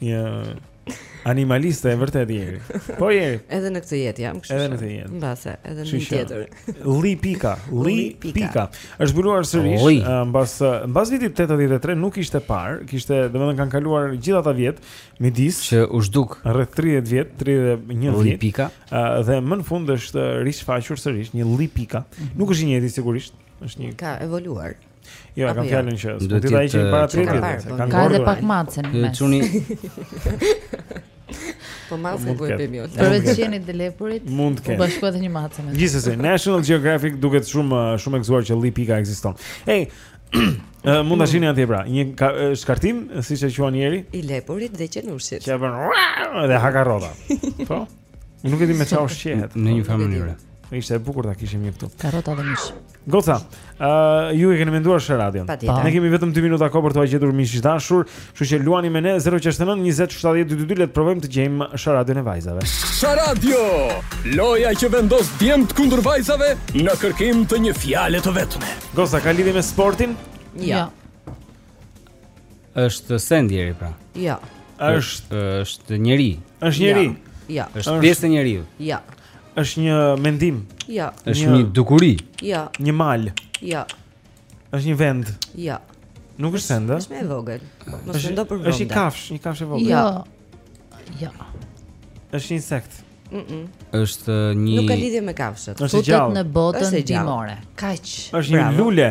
Një animaliste e vërtetë Jeri. Po Jeri. Edhe në këtë jetë jam, kështu. Edhe në këtë jetë. Mbase, edhe në një tjetër. Li pika, li pika. Është zbuluar sërish mbas mbas vitit 83 nuk ishte parë, kishte domethënë kanë kaluar gjithë ata vjet midis që u zhduk rreth 30 vjet, 31 vjet. Li pika. Dhe më në fund është rishfaqur sërish një li pika. Mhm. Nuk është i njëjti sigurisht, është një ka evoluar. Jo, kam jo? fjalën që do të thajë që para 30. Ka po. edhe pak mace. Ju çuni. Po mas e bëj bimi. Përveç qenit, të lepurit. Mund të ketë. Bashko edhe një mace me. Gjithsesi, National Geographic duket shumë shumë e gëzuar që Li Pika ekziston. Ej, mund ta shihni atje pra, një ka, shartim, siç e quan Jeri, i lepurit dhe qenushit. Që bën dhe ha karrota. Po. Nuk e di me çfarë ushqehet. Në një farë mënyre. Do ishte bukur ta kishim një këtu. Karrota dhe mish. Goca, uh, ju e keni menduar sharadion. Po. Ne kemi vetëm 2 minuta kohë për t'ua gjetur miq të dashur, kështu që luani me ne 069 20 70 222 Le të provojmë të gjejmë sharadion e vajzave. Sharadio! Loja që vendos djemtë kundër vajzave në kërkim të një fjale të vetme. Goca, ka lidhje me sportin? Jo, jo. Është send Jeri pra. Jo. Është është njeri. Është njeri. Jo. jo. Është pjesë e njeriut. Jo. Është një mendim. Jo. Është një dukuri. Jo. Një mal. Jo. Është një vend. Jo. Nuk është send, ëh? Është më e vogël. Mos mendo për vend. Është një kafshë, një kafshë e vogël. Jo. Jo. Është një insekt. Mhm. Është një Nuk ka lidhje me kafshët. Është gjallë. Është në botën bimore. Kaq. Është një lule.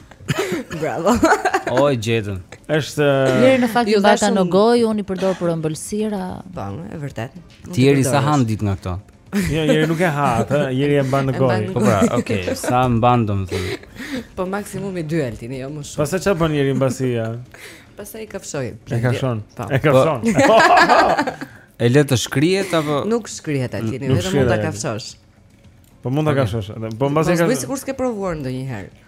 Bravo. O e gjetën. Është Jeri në fakt i jo, mban ta në gojë, unë i përdor për ëmbëlsira. Po, e vërtetë. Ti Jeri sa ha në ditë nga këto? Jo, Jeri nuk e ha atë, Jeri e mban në gojë. Po pra, okay, sa mban domethënë. Po maksimumi 2 Altin, jo më shumë. Pastaj çfarë bën Jeri mbasi ja? Pastaj i kafshoj. E kafshon. Po. E kafshon. Po. E le të shkrihet apo Nuk shkrihet aty, vetëm mund ta kafshosh. Po mund ta kafshosh. Po mbasi ka. Po sikur s'ke provuar ndonjëherë.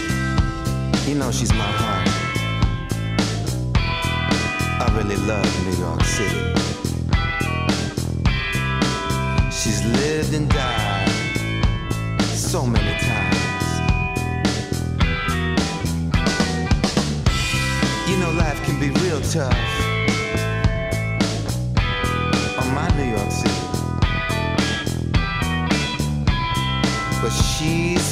You know she's my heart I really love New York City She's lived and died So many times You know life can be real tough On my New York City But she's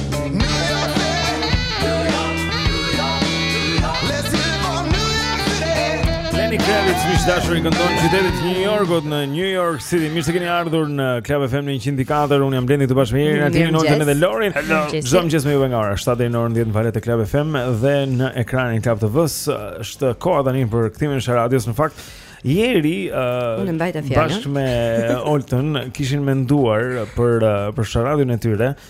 dashur i këndon qytetit New Yorkut në New York City. Mirë se keni ardhur në Club FM në 104. Unë jam Blendi këtu bashkë me Jerin, Altin, Olten dhe Lorin. Çdo mëngjes me ju nga ora 7 deri në orën 10 në valët e Club FM dhe në ekranin Club TV. Është koha tani për kthimin e sharadios në fakt. Jeri uh, unë mbajta fjalën bashkë me Olten kishin menduar për uh, për sharadion e tyre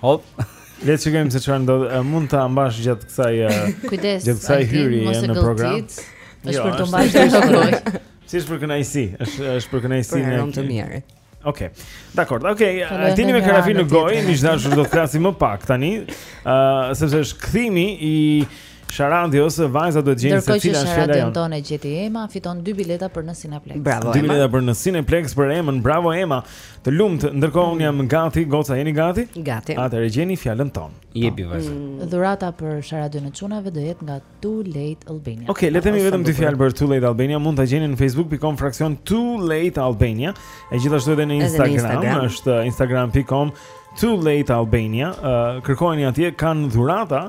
Hop. Le të shikojmë se çfarë ndodh. Mund ta mbash gjatë kësaj Kujdes, gjatë kësaj hyrje në program. Është jo, për të mbash gjatë kohë. Si është për kënaqësi? Është është për kënaqësi në rond të mirë. Okej. Dakord. Okej, tani me karafil në gojë, miq të dashur do të flasim më pak tani. Ëh, sepse është kthimi i Sharadio ose vajza duhet të gjeni se cila është fjala jonë. Tonë gjeti Ema fiton dy bileta për në Cineplex. Bravo. Dy bileta për në Cineplex për Emën. Bravo Ema. Të lumtë. Ndërkohë unë jam gati. Goca jeni gati? Gati. Atëherë gjeni fjalën tonë. Jepi vajza. Mm. Dhurata për Sharadion e Çunave do jetë nga Too Late Albania. Okej, le të themi vetëm dy fjalë për Too Late Albania. Mund ta gjeni në facebook.com fraksion Too Late Albania. E gjithashtu edhe në Instagram, është instagram.com Too Late Albania. Kërkojeni atje kanë dhurata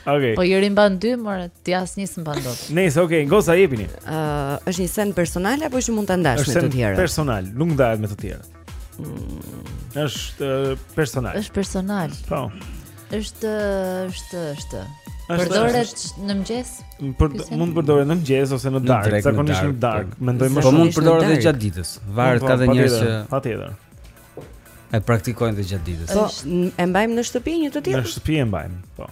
Okay. Po Jeri mban dy, por ti asnjë s'mban dot. Nice, okay, goca jepini. Ë, uh, është një send personal apo që mund ta ndash me të tjerë? Është personal, nuk ndahet me të tjerë. Mm. Është personal. Është personal. Po. Është është është. Përdoret në mëngjes? Për, mund të përdoret në mëngjes ose në darkë, zakonisht në darkë. Mendoj më shumë. Po mund të përdoret edhe gjatë ditës. Varet po, ka dhe njerëz që patjetër. E praktikojnë dhe gjatë ditës. Po, e mbajmë në shtëpi një të tillë? Në shtëpi e mbajmë, po.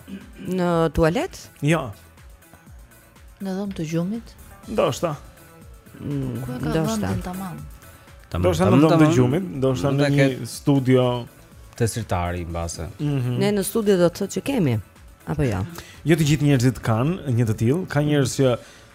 Në tualet? Jo. Në dhomë të gjumit? Ndoshta. Mm, ku e ka vendin tamam? Tamam. Ndoshta në dhomë të gjumit, ndoshta në një studio te sirtari mbase. Mhm. Në në studio do të thotë që kemi apo jo. Jo të gjithë njerëzit kanë një të tillë, ka njerëz që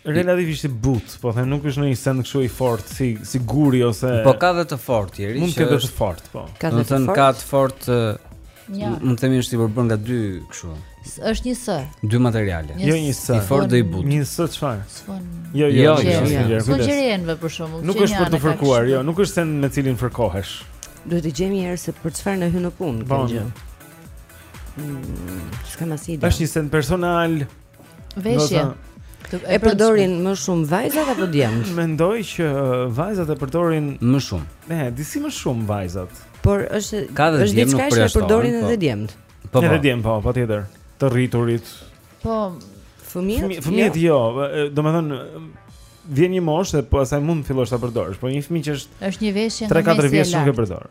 Relativisht i butë, po them nuk është një send kështu i fort si si guri ose Po ka dhe të fortë, Iri. Mund të ketë të fortë, po. Ka të fortë. Ka të fortë. Ja. Mund të themi është i përbërë nga dy kështu. Është një s. Dy materiale. Jo një s. I fortë dhe i butë. Një s çfarë? Sfun. Jo, jo, jo. jo, jo, jo. Sfungjer enëve për shembull. Nuk është për të fërkuar, jo, nuk është send me të cilin fërkohesh. Duhet të gjejmë një herë se për çfarë na hyn në punë kjo gjë. S'kam asnjë ide. Është një send personal. Veshje. E përdorin më shumë vajzat apo djemtë? Mendoj që uh, vajzat e përdorin më shumë. Në, disi më shumë vajzat. Por është ka dhe është diçka që e përdorin po. edhe djemtë. Po, po. Edhe djemtë po, patjetër. Të rriturit. Po, fëmijët. Fëmijët jo, jo domethënë vjen një moshë dhe pastaj mund të fillosh ta përdorësh, por një fëmijë që është është një veshje nga 3-4 vjeç nuk e përdor.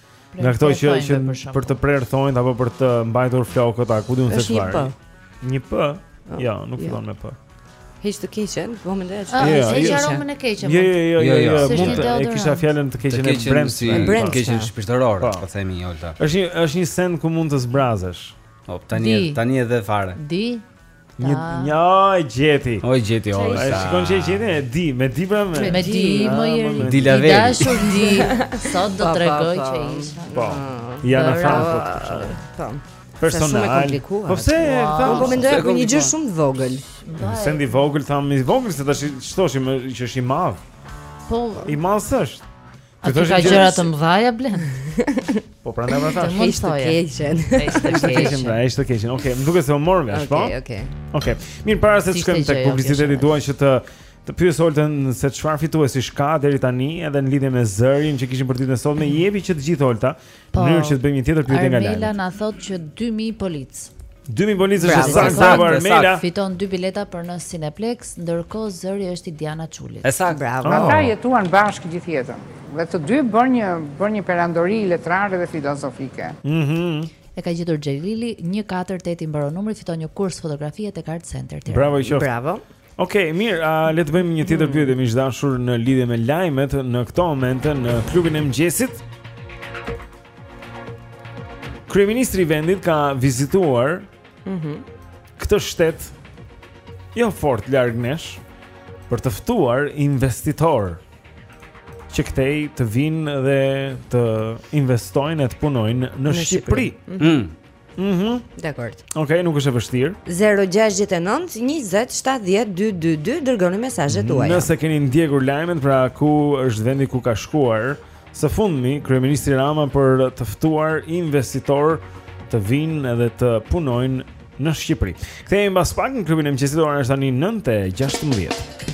Nga këto që që për të prerë thonjtë apo për të mbajtur flokët apo ku di unë se çfarë. Një p. Po. Jo, nuk jo. fillon me p. Heq të keqen, po mendoj. Ah, jo, jo, jo, jo, mo, të keqen. Jo, jo, jo, jo, mund ta kisha fjalën të keqen e brendshme, të keqen shpirtërore, po. po themi Olta. Është një është një send ku mund të zbrazesh. Po tani tani edhe fare. Di. Një një o e gjeti. O e gjeti, o. A e shikon që e gjeti, e di, me di pra me. Me di, më i ri. Di la veri. Dashur di. Sot do tregoj që isha. Po. Ja na fal po të çoj. Po. Personal. Po pse? Po po mendoj për një gjë shumë të vogël. Send i vogël, thamë i vogël se s'do thoshim që është i madh. Po. I madh s'është. Ti thosh ka gjëra të mëdha blen. Po prandaj më thash. Heq të keqen. Heq të keqen. Pra, heq të keqen. Okej, më duket se u mor vesh, po. Okej, okej. Okej. Mirë, para se të shkojmë tek publiciteti, dua që të pyes Oltën se çfarë fituesish ka deri tani edhe në lidhje me zërin që kishim për ditën e sotme. Jepi që të gjithë Olta, Po. Mënyrë që të bëjmë një tjetër pyetje nga Armela lajmet. na thotë që 2000 policë. 2000 policë është Bravo, saktë, saktë, bravo saktë. Armela. Fiton dy bileta për në Cineplex, ndërkohë zëri është i Diana Çulit. E saktë. Bravo. Oh. Ata jetuan bashkë gjithë jetën. Dhe të dy bënë një bënë një perandori letrare dhe filozofike. E ka gjetur Xhelili 148 i mbaron numri, fiton një kurs fotografie tek Art Center Tiranë. Bravo i qoftë. Bravo. Ok, mirë, a, le të bëjmë një tjetër mm. pyetje miq të dashur në lidhje me lajmet në këto momente në klubin e mëngjesit. Kryeministri i vendit ka vizituar mm -hmm. këtë shtet jo fort larg nesh për të ftuar investitorë që këtej të vijnë dhe të investojnë e të punojnë në, në Shqipëri. Shqipëri. Mm -hmm. Mhm. Dakord. Okej, okay, nuk është e vështirë. 069 20 70 222 dërgoni mesazhet tuaja. Nëse keni ndjekur lajmet pra ku është vendi ku ka shkuar, së fundmi kryeministri Rama për të ftuar investitorë të vijnë edhe të punojnë në Shqipëri. Kthehemi pas pak në klubin e mëngjesit, ora është tani 9:16.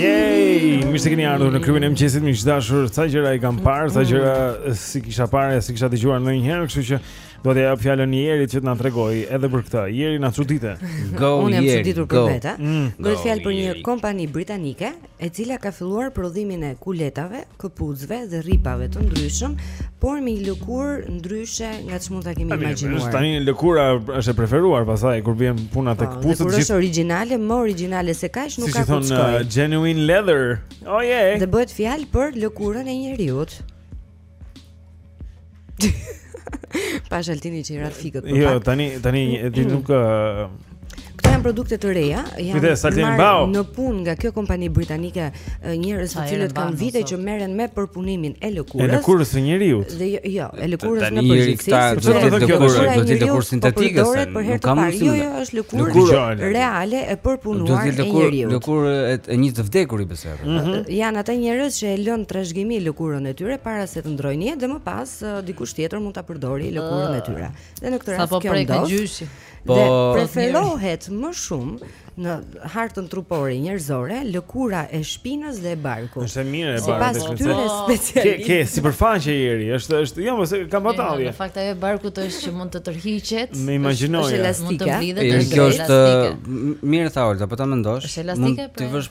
Yay! Mirë se keni ardhur në klubin e mëngjesit, miq të dashur. Sa gjëra i kam parë, sa gjëra eh, s'i kisha parë, s'i kisha dëgjuar ndonjëherë, kështu që do t'ia jap fjalën Jerit që të na tregojë edhe për këtë. Jeri na çudite. Go Unë jam Jeri, çuditur për go. vete. Mm. Bëhet fjalë për një kompani britanike e cila ka filluar prodhimin e kuletave, këpucëve dhe rripave të ndryshëm, por me një lëkurë ndryshe nga ç'mund ta kemi imagjinuar. Tani lëkura është e preferuar pastaj kur vjen puna tek po, këpucët. Kur është origjinale, më origjinale se kaq nuk ka ku shkon. Si thonë uh, genuine leather. Oh yeah. Dhe bëhet fjalë për lëkurën e njeriut. Pashë Altinin që i ra të fikët për Jo, tani, tani, ti nuk... Këto janë produkte të reja, janë marrë në punë nga kjo kompani britanike, njerëz të cilët kanë vite që merren me përpunimin e lëkurës. E lëkurës së njeriut. Dhe jo, jo, e lëkurës në përgjithësi. Tani këta do të thotë lëkurë, do të thotë lëkurë sintetike. Nuk ka më jo, jo, është lëkurë reale e përpunuar e njeriut. Lëkurë e një të vdekuri besoj. mm -hmm. janë ata njerëz që e lënë trashëgimi lëkurën e tyre para se të ndërrojnë jetë dhe më pas dikush tjetër mund ta përdorë lëkurën e tyre. Dhe në këtë rast kjo ndodh. Sa po gjyshi. Po dhe preferohet më shumë në hartën trupore njerëzore lëkura e shpinës dhe e barkut. Është e mirë e barkut. Sipas këtyre oh. specialistëve. Ke ke sipërfaqe Jeri, është është jo, mos e kam batalje. Në fakt ajo e barkut është që mund të tërhiqet. E imagjinoj. Është elastike. Kjo është mirë tha Olga, po ta mendosh. Është elastike. Ti po. vesh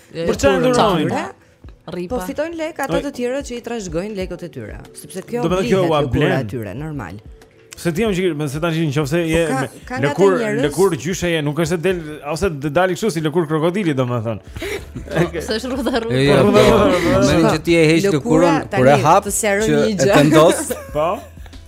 Për çfarë dhurojnë? Rripa. Po fitojnë lek ata të tjerët që i trashëgojnë lekët e tyre, sepse kjo do të kjo ua blen e tyre normal. Se ti jam çikë, se tash në qoftë je po lëkurë, lëkurë gjysheje, nuk është se del ose të dalë kështu si lëkurë krokodili domethën. Po, se është rrudha rrudha. Jo, jo, jo. Më që ti e heq lëkurën kur e hap, të ndos. Po.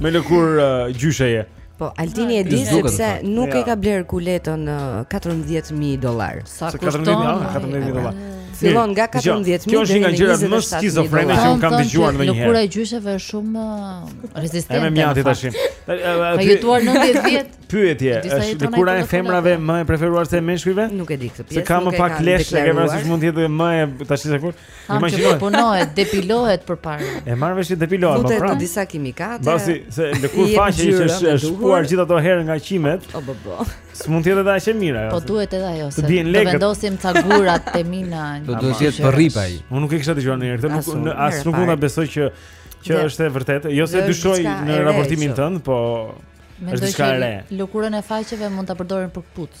Me lëkur uh, gjysheje. Po, Altini e di sepse nuk e ka bler kuletën 14000 dollar. Sa kushton? 14000 dollar. Fillon nga 14000 deri në 27000. Kjo është nga gjërat më skizofrene që un kam dëgjuar ndonjëherë. Lëkura e gjysheve është shumë rezistente. Epo mjaft tash. Ka jetuar 90 vjet. Pyetje, është lëkura e femrave më e preferuar se e meshkujve? Nuk e di këtë pjesë. Se ka më pak lesh, e ke parasysh mund të jetë më e trashë lëkura. Thashë që Imagjinoj. punohet, depilohet përpara. E marr vesh që depilohet, po Futet pra. në disa kimikate. Pastaj se lëkurë I jep faqe që ngjyrën e është duhur. shpuar gjithë ato herë nga qimet, O bo bo. s'mund të jetë edhe aq e mirë ajo. Po se- duhet edhe ajo se Të bien të lekët. vendosim ca gurë te mina. Do një duhet të jetë gjërash. përrip ai. Unë nuk e kisha dëgjuar ndonjëherë këtë, nuk As un, as herë nuk mund ta fare. besoj që që Dhe- është e vërtetë. Jo se dhe është dyshoj diçka në e re raportimin që- tënd, po Mendoj diçka e që re. lëkurën e faqeve mund ta përdorin për këpucë.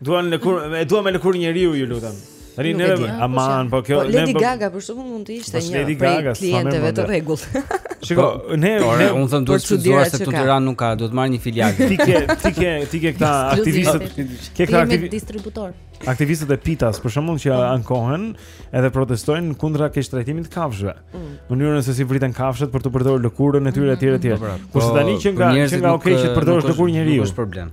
Duan lëkur, e duam me lëkur njeriu, ju lutem. Tani ne aman, po kjo po, ne Lady po- Gaga për shembull mund të ishte nga Lady Gaga klientët të rregullt. Shiko, po, ne ne un them duke qenë se këtu Tiranë nuk ka, do të marr një filial. Ti ke, ti ke, ti ke këta aktivistët, ke këta aktivistët distributor. Aktivistët e Pitas për shembull që ankohen edhe protestojnë kundra keqtrajtimit të kafshëve. Mm. Mënyrën se si vriten kafshët për të përdorur lëkurën e tyre etj etj. Mm. Kurse tani qenka qenka okay që të përdorësh lëkurë njeriu. Nuk është problem.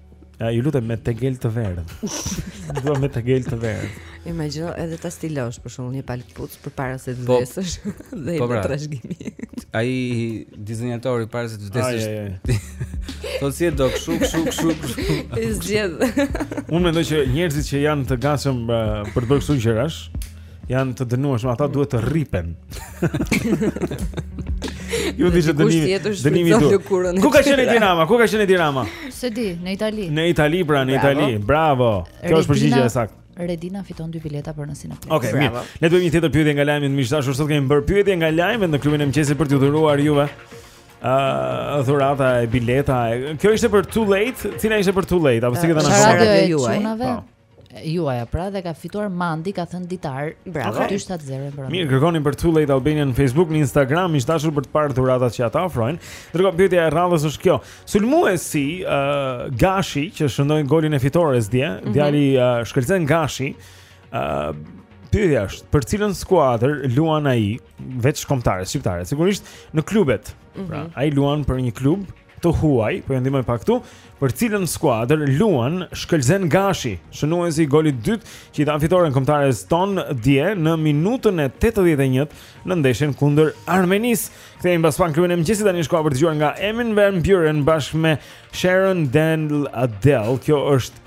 Ja, ju lutem me tegel të verdh. Do me tegel të verdh. Imagjino edhe ta stilosh për shembull një palë këpuc përpara se të po, vdesësh dhe po i lë pra. trashëgimi. Ai dizenjatori para se të vdesësh. Po si do kshu kshu kshu. E zgjedh. Unë mendoj që njerëzit që janë të gatshëm uh, për të bërë kështu gjërash, Janë të dënueshëm, ata duhet të rripen. Ky ish dënimi. Dënimi i duhur. Ku ka qenë Dinama? Ku ka qenë Dinama? S'e di, në Itali. Në Itali pra, në Itali. Bravo. Kjo është përgjigjja e saktë. Redina fiton dy bileta për në Cineplex. Okej, okay, mirë. Le të bëjmë një tjetër pyetje nga lajmet miq të dashur, sot kemi bërë pyetje nga lajmet në klubin e mëngjesit për t'ju dhuruar juve. Ëh, uh, dhurata e bileta. Kush ishte për too late, cila ishte për too late, apo si këtë na shkruan? Radio juaj. Po. juaja pra dhe ka fituar Mandi ka thënë ditar. Bravo. Okay. 270 për. Mirë, kërkoni për Too Late Albania në Facebook, në Instagram, miq të dashur për të parë dhuratat që ata ofrojnë. Ndërkohë pyetja e radhës është kjo. Sulmuesi uh, Gashi që shënoi golin e fitores dje, mm -hmm. djali uh, Shkëlzen Gashi, uh, pyetja është, për cilën skuadër luan ai veç kombëtares shqiptare? Sigurisht në klubet. Mm -hmm. Pra, mhm. ai luan për një klub të huaj, po ju ndihmoj pak këtu, për cilën skuadër luan Shkëlzen Gashi, shënuesi i golit të dytë që i dha fitoren kombëtares ton dje në minutën e 81 në ndeshjen kundër Armenisë. Kthehemi pas pak në klubin e mëngjesit tani është koha për të dëgjuar nga Armin van Buuren bashkë me Sharon den Adel. Kjo është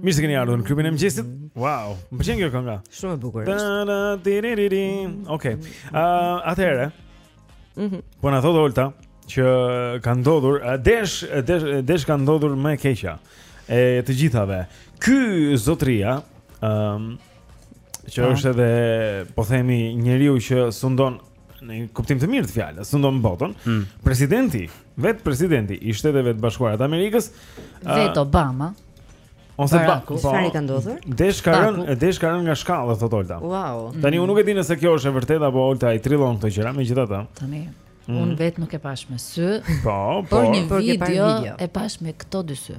Mirë se keni ardhur në klubin e mëngjesit. Wow, më pëlqen kjo kënga. Shumë e bukur është. Okej. Uh, atëherë. Mhm. Mm po na thotë Olta që ka ndodhur, desh, desh, desh ka ndodhur më e keqja e të gjithave. Ky zotria, ëm, um, që po. Po. është edhe po themi njeriu që sundon në një kuptim të mirë të fjalës, sundon botën. Hmm. Presidenti, vetë presidenti i Shteteve të Bashkuara të Amerikës, vetë Obama. Ose pa, po, çfarë ka ndodhur? Desh ka rënë, desh ka rënë nga shkallët thotë Olta. Wow. Tani unë nuk e di nëse kjo është e vërtetë apo Olta i trillon këto gjëra, megjithatë. Tani mm. unë vetë nuk e pashë me sy. Po, po, por një video, video e pashë me këto dy sy.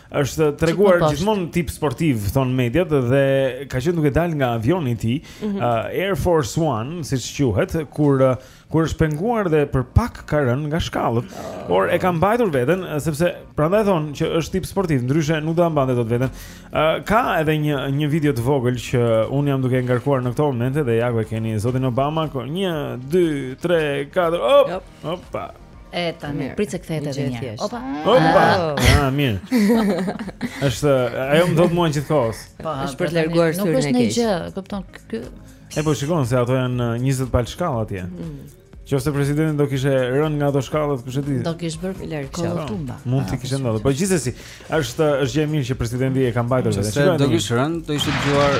është treguar gjithmonë tip sportiv thonë mediat dhe ka qenë duke dalë nga avioni i tij mm -hmm. uh, Air Force 1 siç quhet kur uh, kur është penguar dhe për pak ka rënë nga shkallët oh. por e ka mbajtur veten uh, sepse prandaj thonë që është tip sportiv ndryshe nuk do ta mbante dot veten uh, ka edhe një një video të vogël që unë jam duke ngarkuar në këto momente dhe ja ku e keni zotin Obama ku 1 2 3 4 op yep. Opa. E tani, prit se kthehet edhe një herë. Opa. Opa. Ah, mirë. Është ajo më thotë mua gjithkohës. Po, është për të larguar syrin e keq. Nuk është ndonjë gjë, kupton? Ky E po shikon se ato janë 20 palë shkallë atje. Mm. Qoftë se presidenti do kishte rënë nga ato shkallët, kush e di? Do kish bërë larg kohë tumba. Mund të ah, kishte ndodhur. Po gjithsesi, Është është gjë e mirë që presidenti e ka mbajtur veten. Se do kish rënë, do ishte dëgjuar.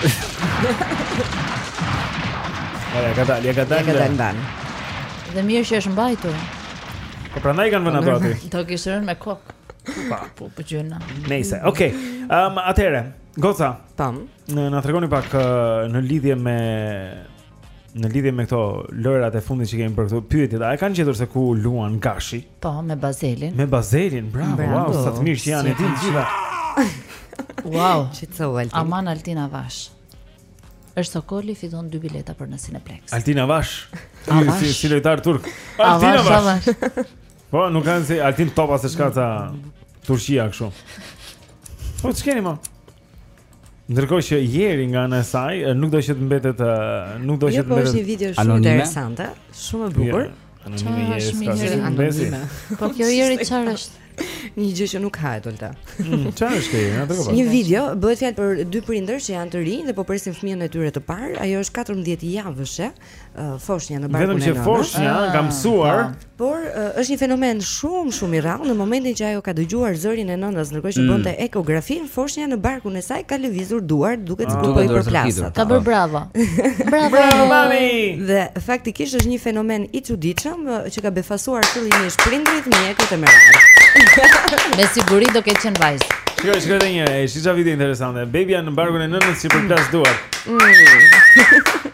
Ja, ja, gadal, ja, gadal. Ja, gadal. Dhe mirë që është mbajtur. Po prandaj kanë vënë ato aty. Do kish rënë me kokë. Po, po, po gjëna. Nice, okay. Ehm, um, atëre, goca, tam, na tregoni pak uh, në lidhje me në lidhje me këto lojrat e fundit që kemi për këto pyetjet, a e kanë gjetur se ku luan Gashi? Po, me Bazelin. Me Bazelin, bravo. bravo. Wow, sa të mirë që janë të gjithë. Wow, çitse Altin. Aman Altin, avash. Është Sokoli fiton dy bileta për në Cineplexx. Altin, avash. Avash. Si, si lojtar turk. Altin Avash. Po, nuk kanë se Altin topa se çka ta Turqia kështu. Po ç'keni më? Ndërkohë që ieri nga ana e saj nuk do që të mbetet nuk do jo, që të po, mbetet. Është një video shumë interesante, shumë e bukur. Çfarë është më një anonime? Po kjo ieri çfarë është? Një gjë që nuk hahet Olta. Mm, çfarë është kjo? Na tregon. Një video bëhet fjalë për dy prindër që janë të rinj dhe po presin fëmijën e tyre të parë. Ajo është 14 javëshe. foshnja në barkun e nënës. Vetëm që foshnja ah, ka mësuar, po. por është një fenomen shumë shumë i rrallë në momentin që ajo ka dëgjuar zërin e nënës, ndërkohë që mm. bënte ekografin, foshnja në barkun e saj ka lëvizur duart duket sikur po i përplas. Ka bër bravo. Bravo. Bravo mami. Dhe faktikisht është një fenomen i çuditshëm që ka befasuar fillimisht prindërit, mjekët e mëdhenj. Me siguri do ketë qenë vajzë. Kjo është vetë një, është një video interesante. Bebja në barkun e nënës që përplas duart. Mm.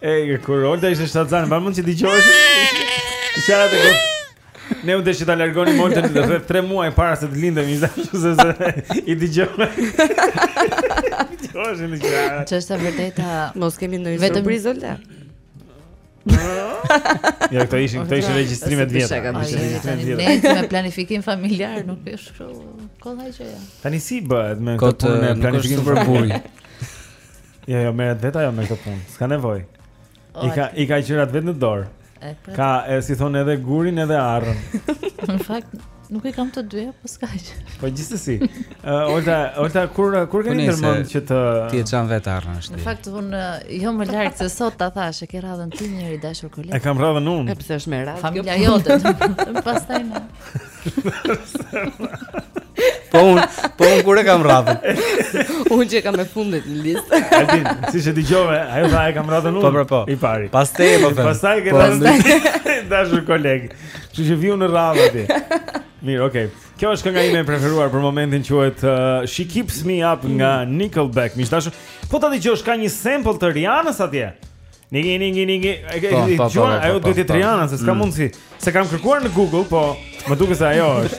Ej, kur Olta ishte shtatzan, pa mund të dëgjosh Isha atë kur Ne u desh ta largonim Oltën rreth tre muaj para se të lindte kështu që s'e dëgjova Ç'është e vërteta Mos kemi ndonjë surprizë, Olta Ja këto ishin, këto ishin regjistrime të vjetra. Ishin regjistrime të vjetra. Ne me planifikim familjar nuk është kështu. Kollaj që ja. Tani si bëhet me këtë punë me planifikim për burrin? Jo, jo, merret vetë ajo me këtë punë. S'ka nevojë. I ka i ka gjërat vetë në dorë. Pra. Ka, si thonë edhe gurin edhe arrën. Në fakt, Nuk e kam të dyja, po s'ka gjë. Po gjithsesi. Uh, Olta, Olta kur kur ke ti ndërmend që të ti e çan vetë arrën ashtu. Në fakt un jo më lart se sot ta thash, e ke radhën ti një herë i dashur koleg. E kam radhën un. E pse është me radhë? Familja jote. Pastaj më. Po un, po un kur e kam radhën. un që jam më i fundit në listë. Altin, siç e dëgjove, ajo tha e kam radhën un. Po, po, po. I pari. Pastaj po them. Pastaj ke po, radhën. Dashur koleg. Kështu që vihu në radhë ti. Mirë, okay. Kjo është kënga ime e preferuar për momentin quhet uh, She Keeps Me Up nga Nickelback. Miq të dashur, po ta dëgjosh ka një sample të Rihanës atje. Nigi nigi nigi, e ke dëgjuar? Ajo duhet të jetë Rihana, s'ka mm. mundsi. S'e kam kërkuar në Google, po më duket se ajo është.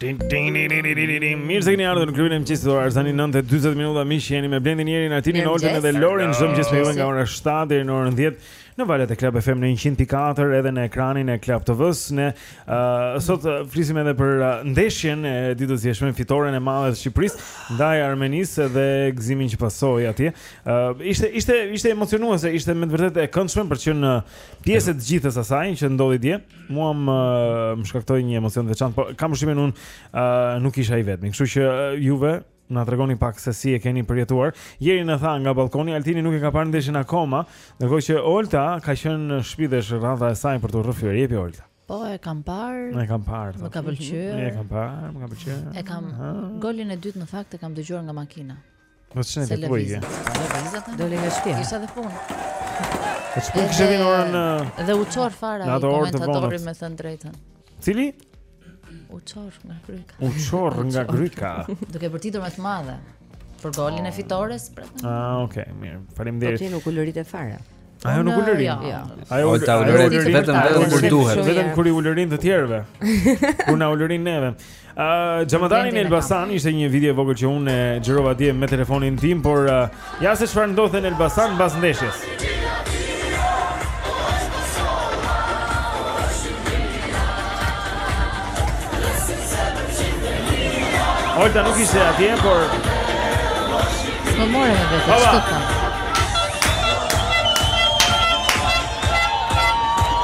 Mirë se keni ardhur në klubin e mëngjesit ora tani 9:40 minuta miq jeni me Blendin Jerin Altinin Oltën dhe Lorin çdo mëngjes me ju nga ora 7 deri në orën 10 Në valët e Club FM në 100.4 edhe në ekranin e Club TV-s ne uh, sot uh, flisim edhe për uh, ndeshjen e ditës së djeshme fitoren e madhe të Shqipërisë ndaj Armenisë dhe gëzimin që pasoi atje. Uh, ishte ishte ishte emocionuese, ishte me të vërtetë e këndshme për të qenë pjesë e gjithë asaj që ndodhi dje, mua më uh, shkaktoi një emocion të veçantë, por kam përshtypjen unë uh, nuk isha i vetmi. Kështu që uh, juve Na tregoni pak se si e keni përjetuar. Jeri na tha nga balkoni, Altini nuk e ka parë ndeshjen akoma, ndërkohë që Olta ka qenë në shtëpi dhe është rradha e saj për të rrëfyer. Jepi Olta. Po e kam parë. E kam parë. Më ka pëlqyer. E kam parë, më ka pëlqyer. E kam golin e dytë në fakt e kam dëgjuar nga makina. Po çne ti po i. Dole nga shtëpia. Isha dhe punë. Po çfarë kishe vënë orën? Dhe u çorr fare ai komentatori me thënë të drejtën. Cili? U çorr nga gryka. U çorr nga gryka. Duke bërtitur me të madhe për golin e oh. fitores, pra. Ah, okay, mirë. Faleminderit. Po ti nuk ulërite fare. Ajo nuk ulërin. Jo. Ja. Ajo ulërin vetëm vetëm kur duhet, vetëm kur i ulërin të tjerëve. Kur na ulërin neve. Uh, Xhamadani në Elbasan ishte një video e vogël që unë e xhirova dje me telefonin tim Por uh, ja se çfarë ndodhi në Elbasan pas ndeshjes Olta nuk ishte atje, por... S'më more me vete, që të të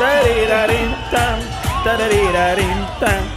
Tarirarin tam, tarirarin tam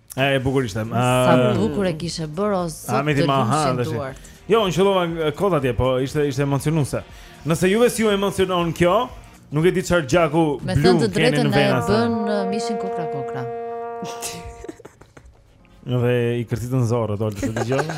E bukur ishte. Sa bukur e kishe bërë o zot. Amit i mahan tash. Jo, unë qëllova kot atje, po ishte ishte emocionuese. Nëse juve s'ju emocionon kjo, nuk e di çfarë gjaku blu keni në vena. Me të drejtën e bën uh, mishin kokrra kokrra. Neve i kërcitën zorrët, do le të dëgjojmë.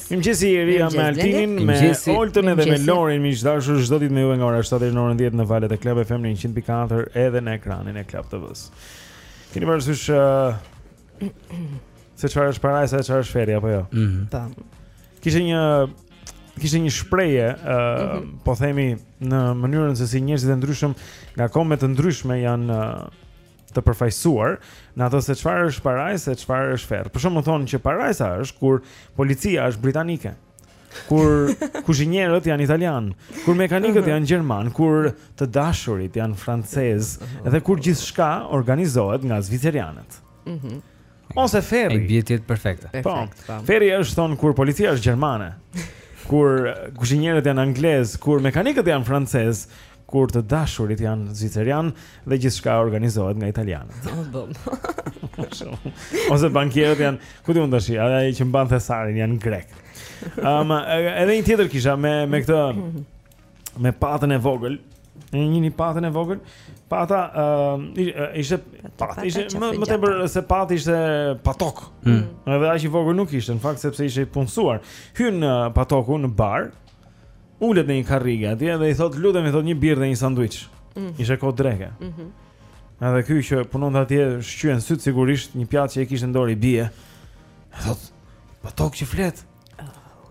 Mirëmëngjes Jeri, jam me Altinin, me Oltën edhe me Lorin, miq të dashur, çdo ditë me ju nga ora 7 deri në orën 10 në valët e Club FM në 104 edhe në ekranin e Club TV-s. Keni parasysh uh, se çfarë është parajsë, çfarë është ferri apo jo? Mhm. Mm po. Kishte një kishte një shprehje, uh, mm -hmm. po themi në mënyrën se si njerëzit e ndryshëm nga kombe të ndryshme janë uh, të përfaqësuar në ato se çfarë është parajsë e çfarë është ferr. Për shembull thonë që parajsa është kur policia është britanike. Kur kuzhinierët janë italianë, kur mekanikët janë gjermanë, kur të dashurit janë francezë, edhe kur gjithçka organizohet nga zviceranët. Mhm. Mm Ose Ferri. I bie të jetë perfekte. Po. po. Ferri është thonë kur policia është gjermane. Kur kuzhinierët janë anglezë, kur mekanikët janë francezë, kur të dashurit janë zviceranë dhe gjithçka organizohet nga italianët. Ose bankierët janë, ku di unë tash, ata që mbajnë thesarin janë grekë. Ëm, um, edhe një tjetër kisha me me këtë me patën e vogël, në një një patën e vogël, pata uh, ishte patë, ishte më më tepër se patë ishte patok. Mm. Edhe aq i vogël nuk ishte, në fakt sepse ishte i punësuar. Hyn në patoku në bar, ulet në një karrige atje dhe i thotë lutem i thotë një birrë dhe një sanduiç. Mm. Ishte kohë dreke. Mhm. Mm Edhe ky që punon atje shqyen sytë sigurisht një pjatë që e kishte në dorë i bie. Thotë patok që flet.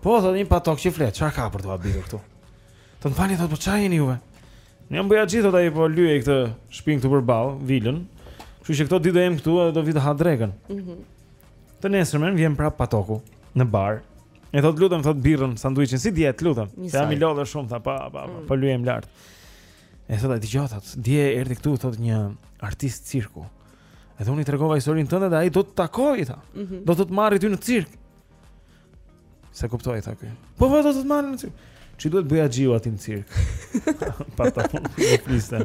Po, thot një patok që flet, çfarë ka për të habitur këtu? Të më falni thot, po çfarë jeni juve? Unë jam bojaxhi tha ai po lyej këtë shpinë këtu përballë, vilën. Kështu që këto ditë do jem këtu edhe do vi të ha drekën. Mhm. Mm të nesërmen vjen prap patoku në bar. E thot lutem thot birrën sanduiçin si dje të lutem. Se jam i lodhur shumë tha pa pa pa, mm. po lyejm lart. E thot ai dëgjo thot, dje erdhi këtu thot një artist cirku. Edhe unë i tregova historinë tënde dhe ai do të të takojë tha. Mm -hmm. Do të të marrë ty në cirk. S'e kuptoj tha ky. Po vetë do të të marrë në cirk. Ç'i duhet bojaxhiu atij në cirk. Pa ta fliste.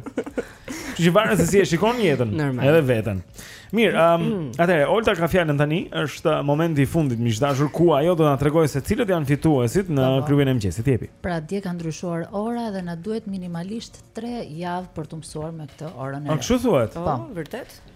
E shi varet se si e shikon jetën, Normal. edhe veten. Mirë, ëm, um, atëherë Olta ka fjalën tani, është momenti i fundit miq të dashur ku ajo do na tregojë se cilët janë fituesit në Bravo. klubin e mëngjesit. Jepi. Pra dje ka ndryshuar ora dhe na duhet minimalisht 3 javë për të mësuar me këtë orën e re. A. kështu thuhet? Po, vërtet?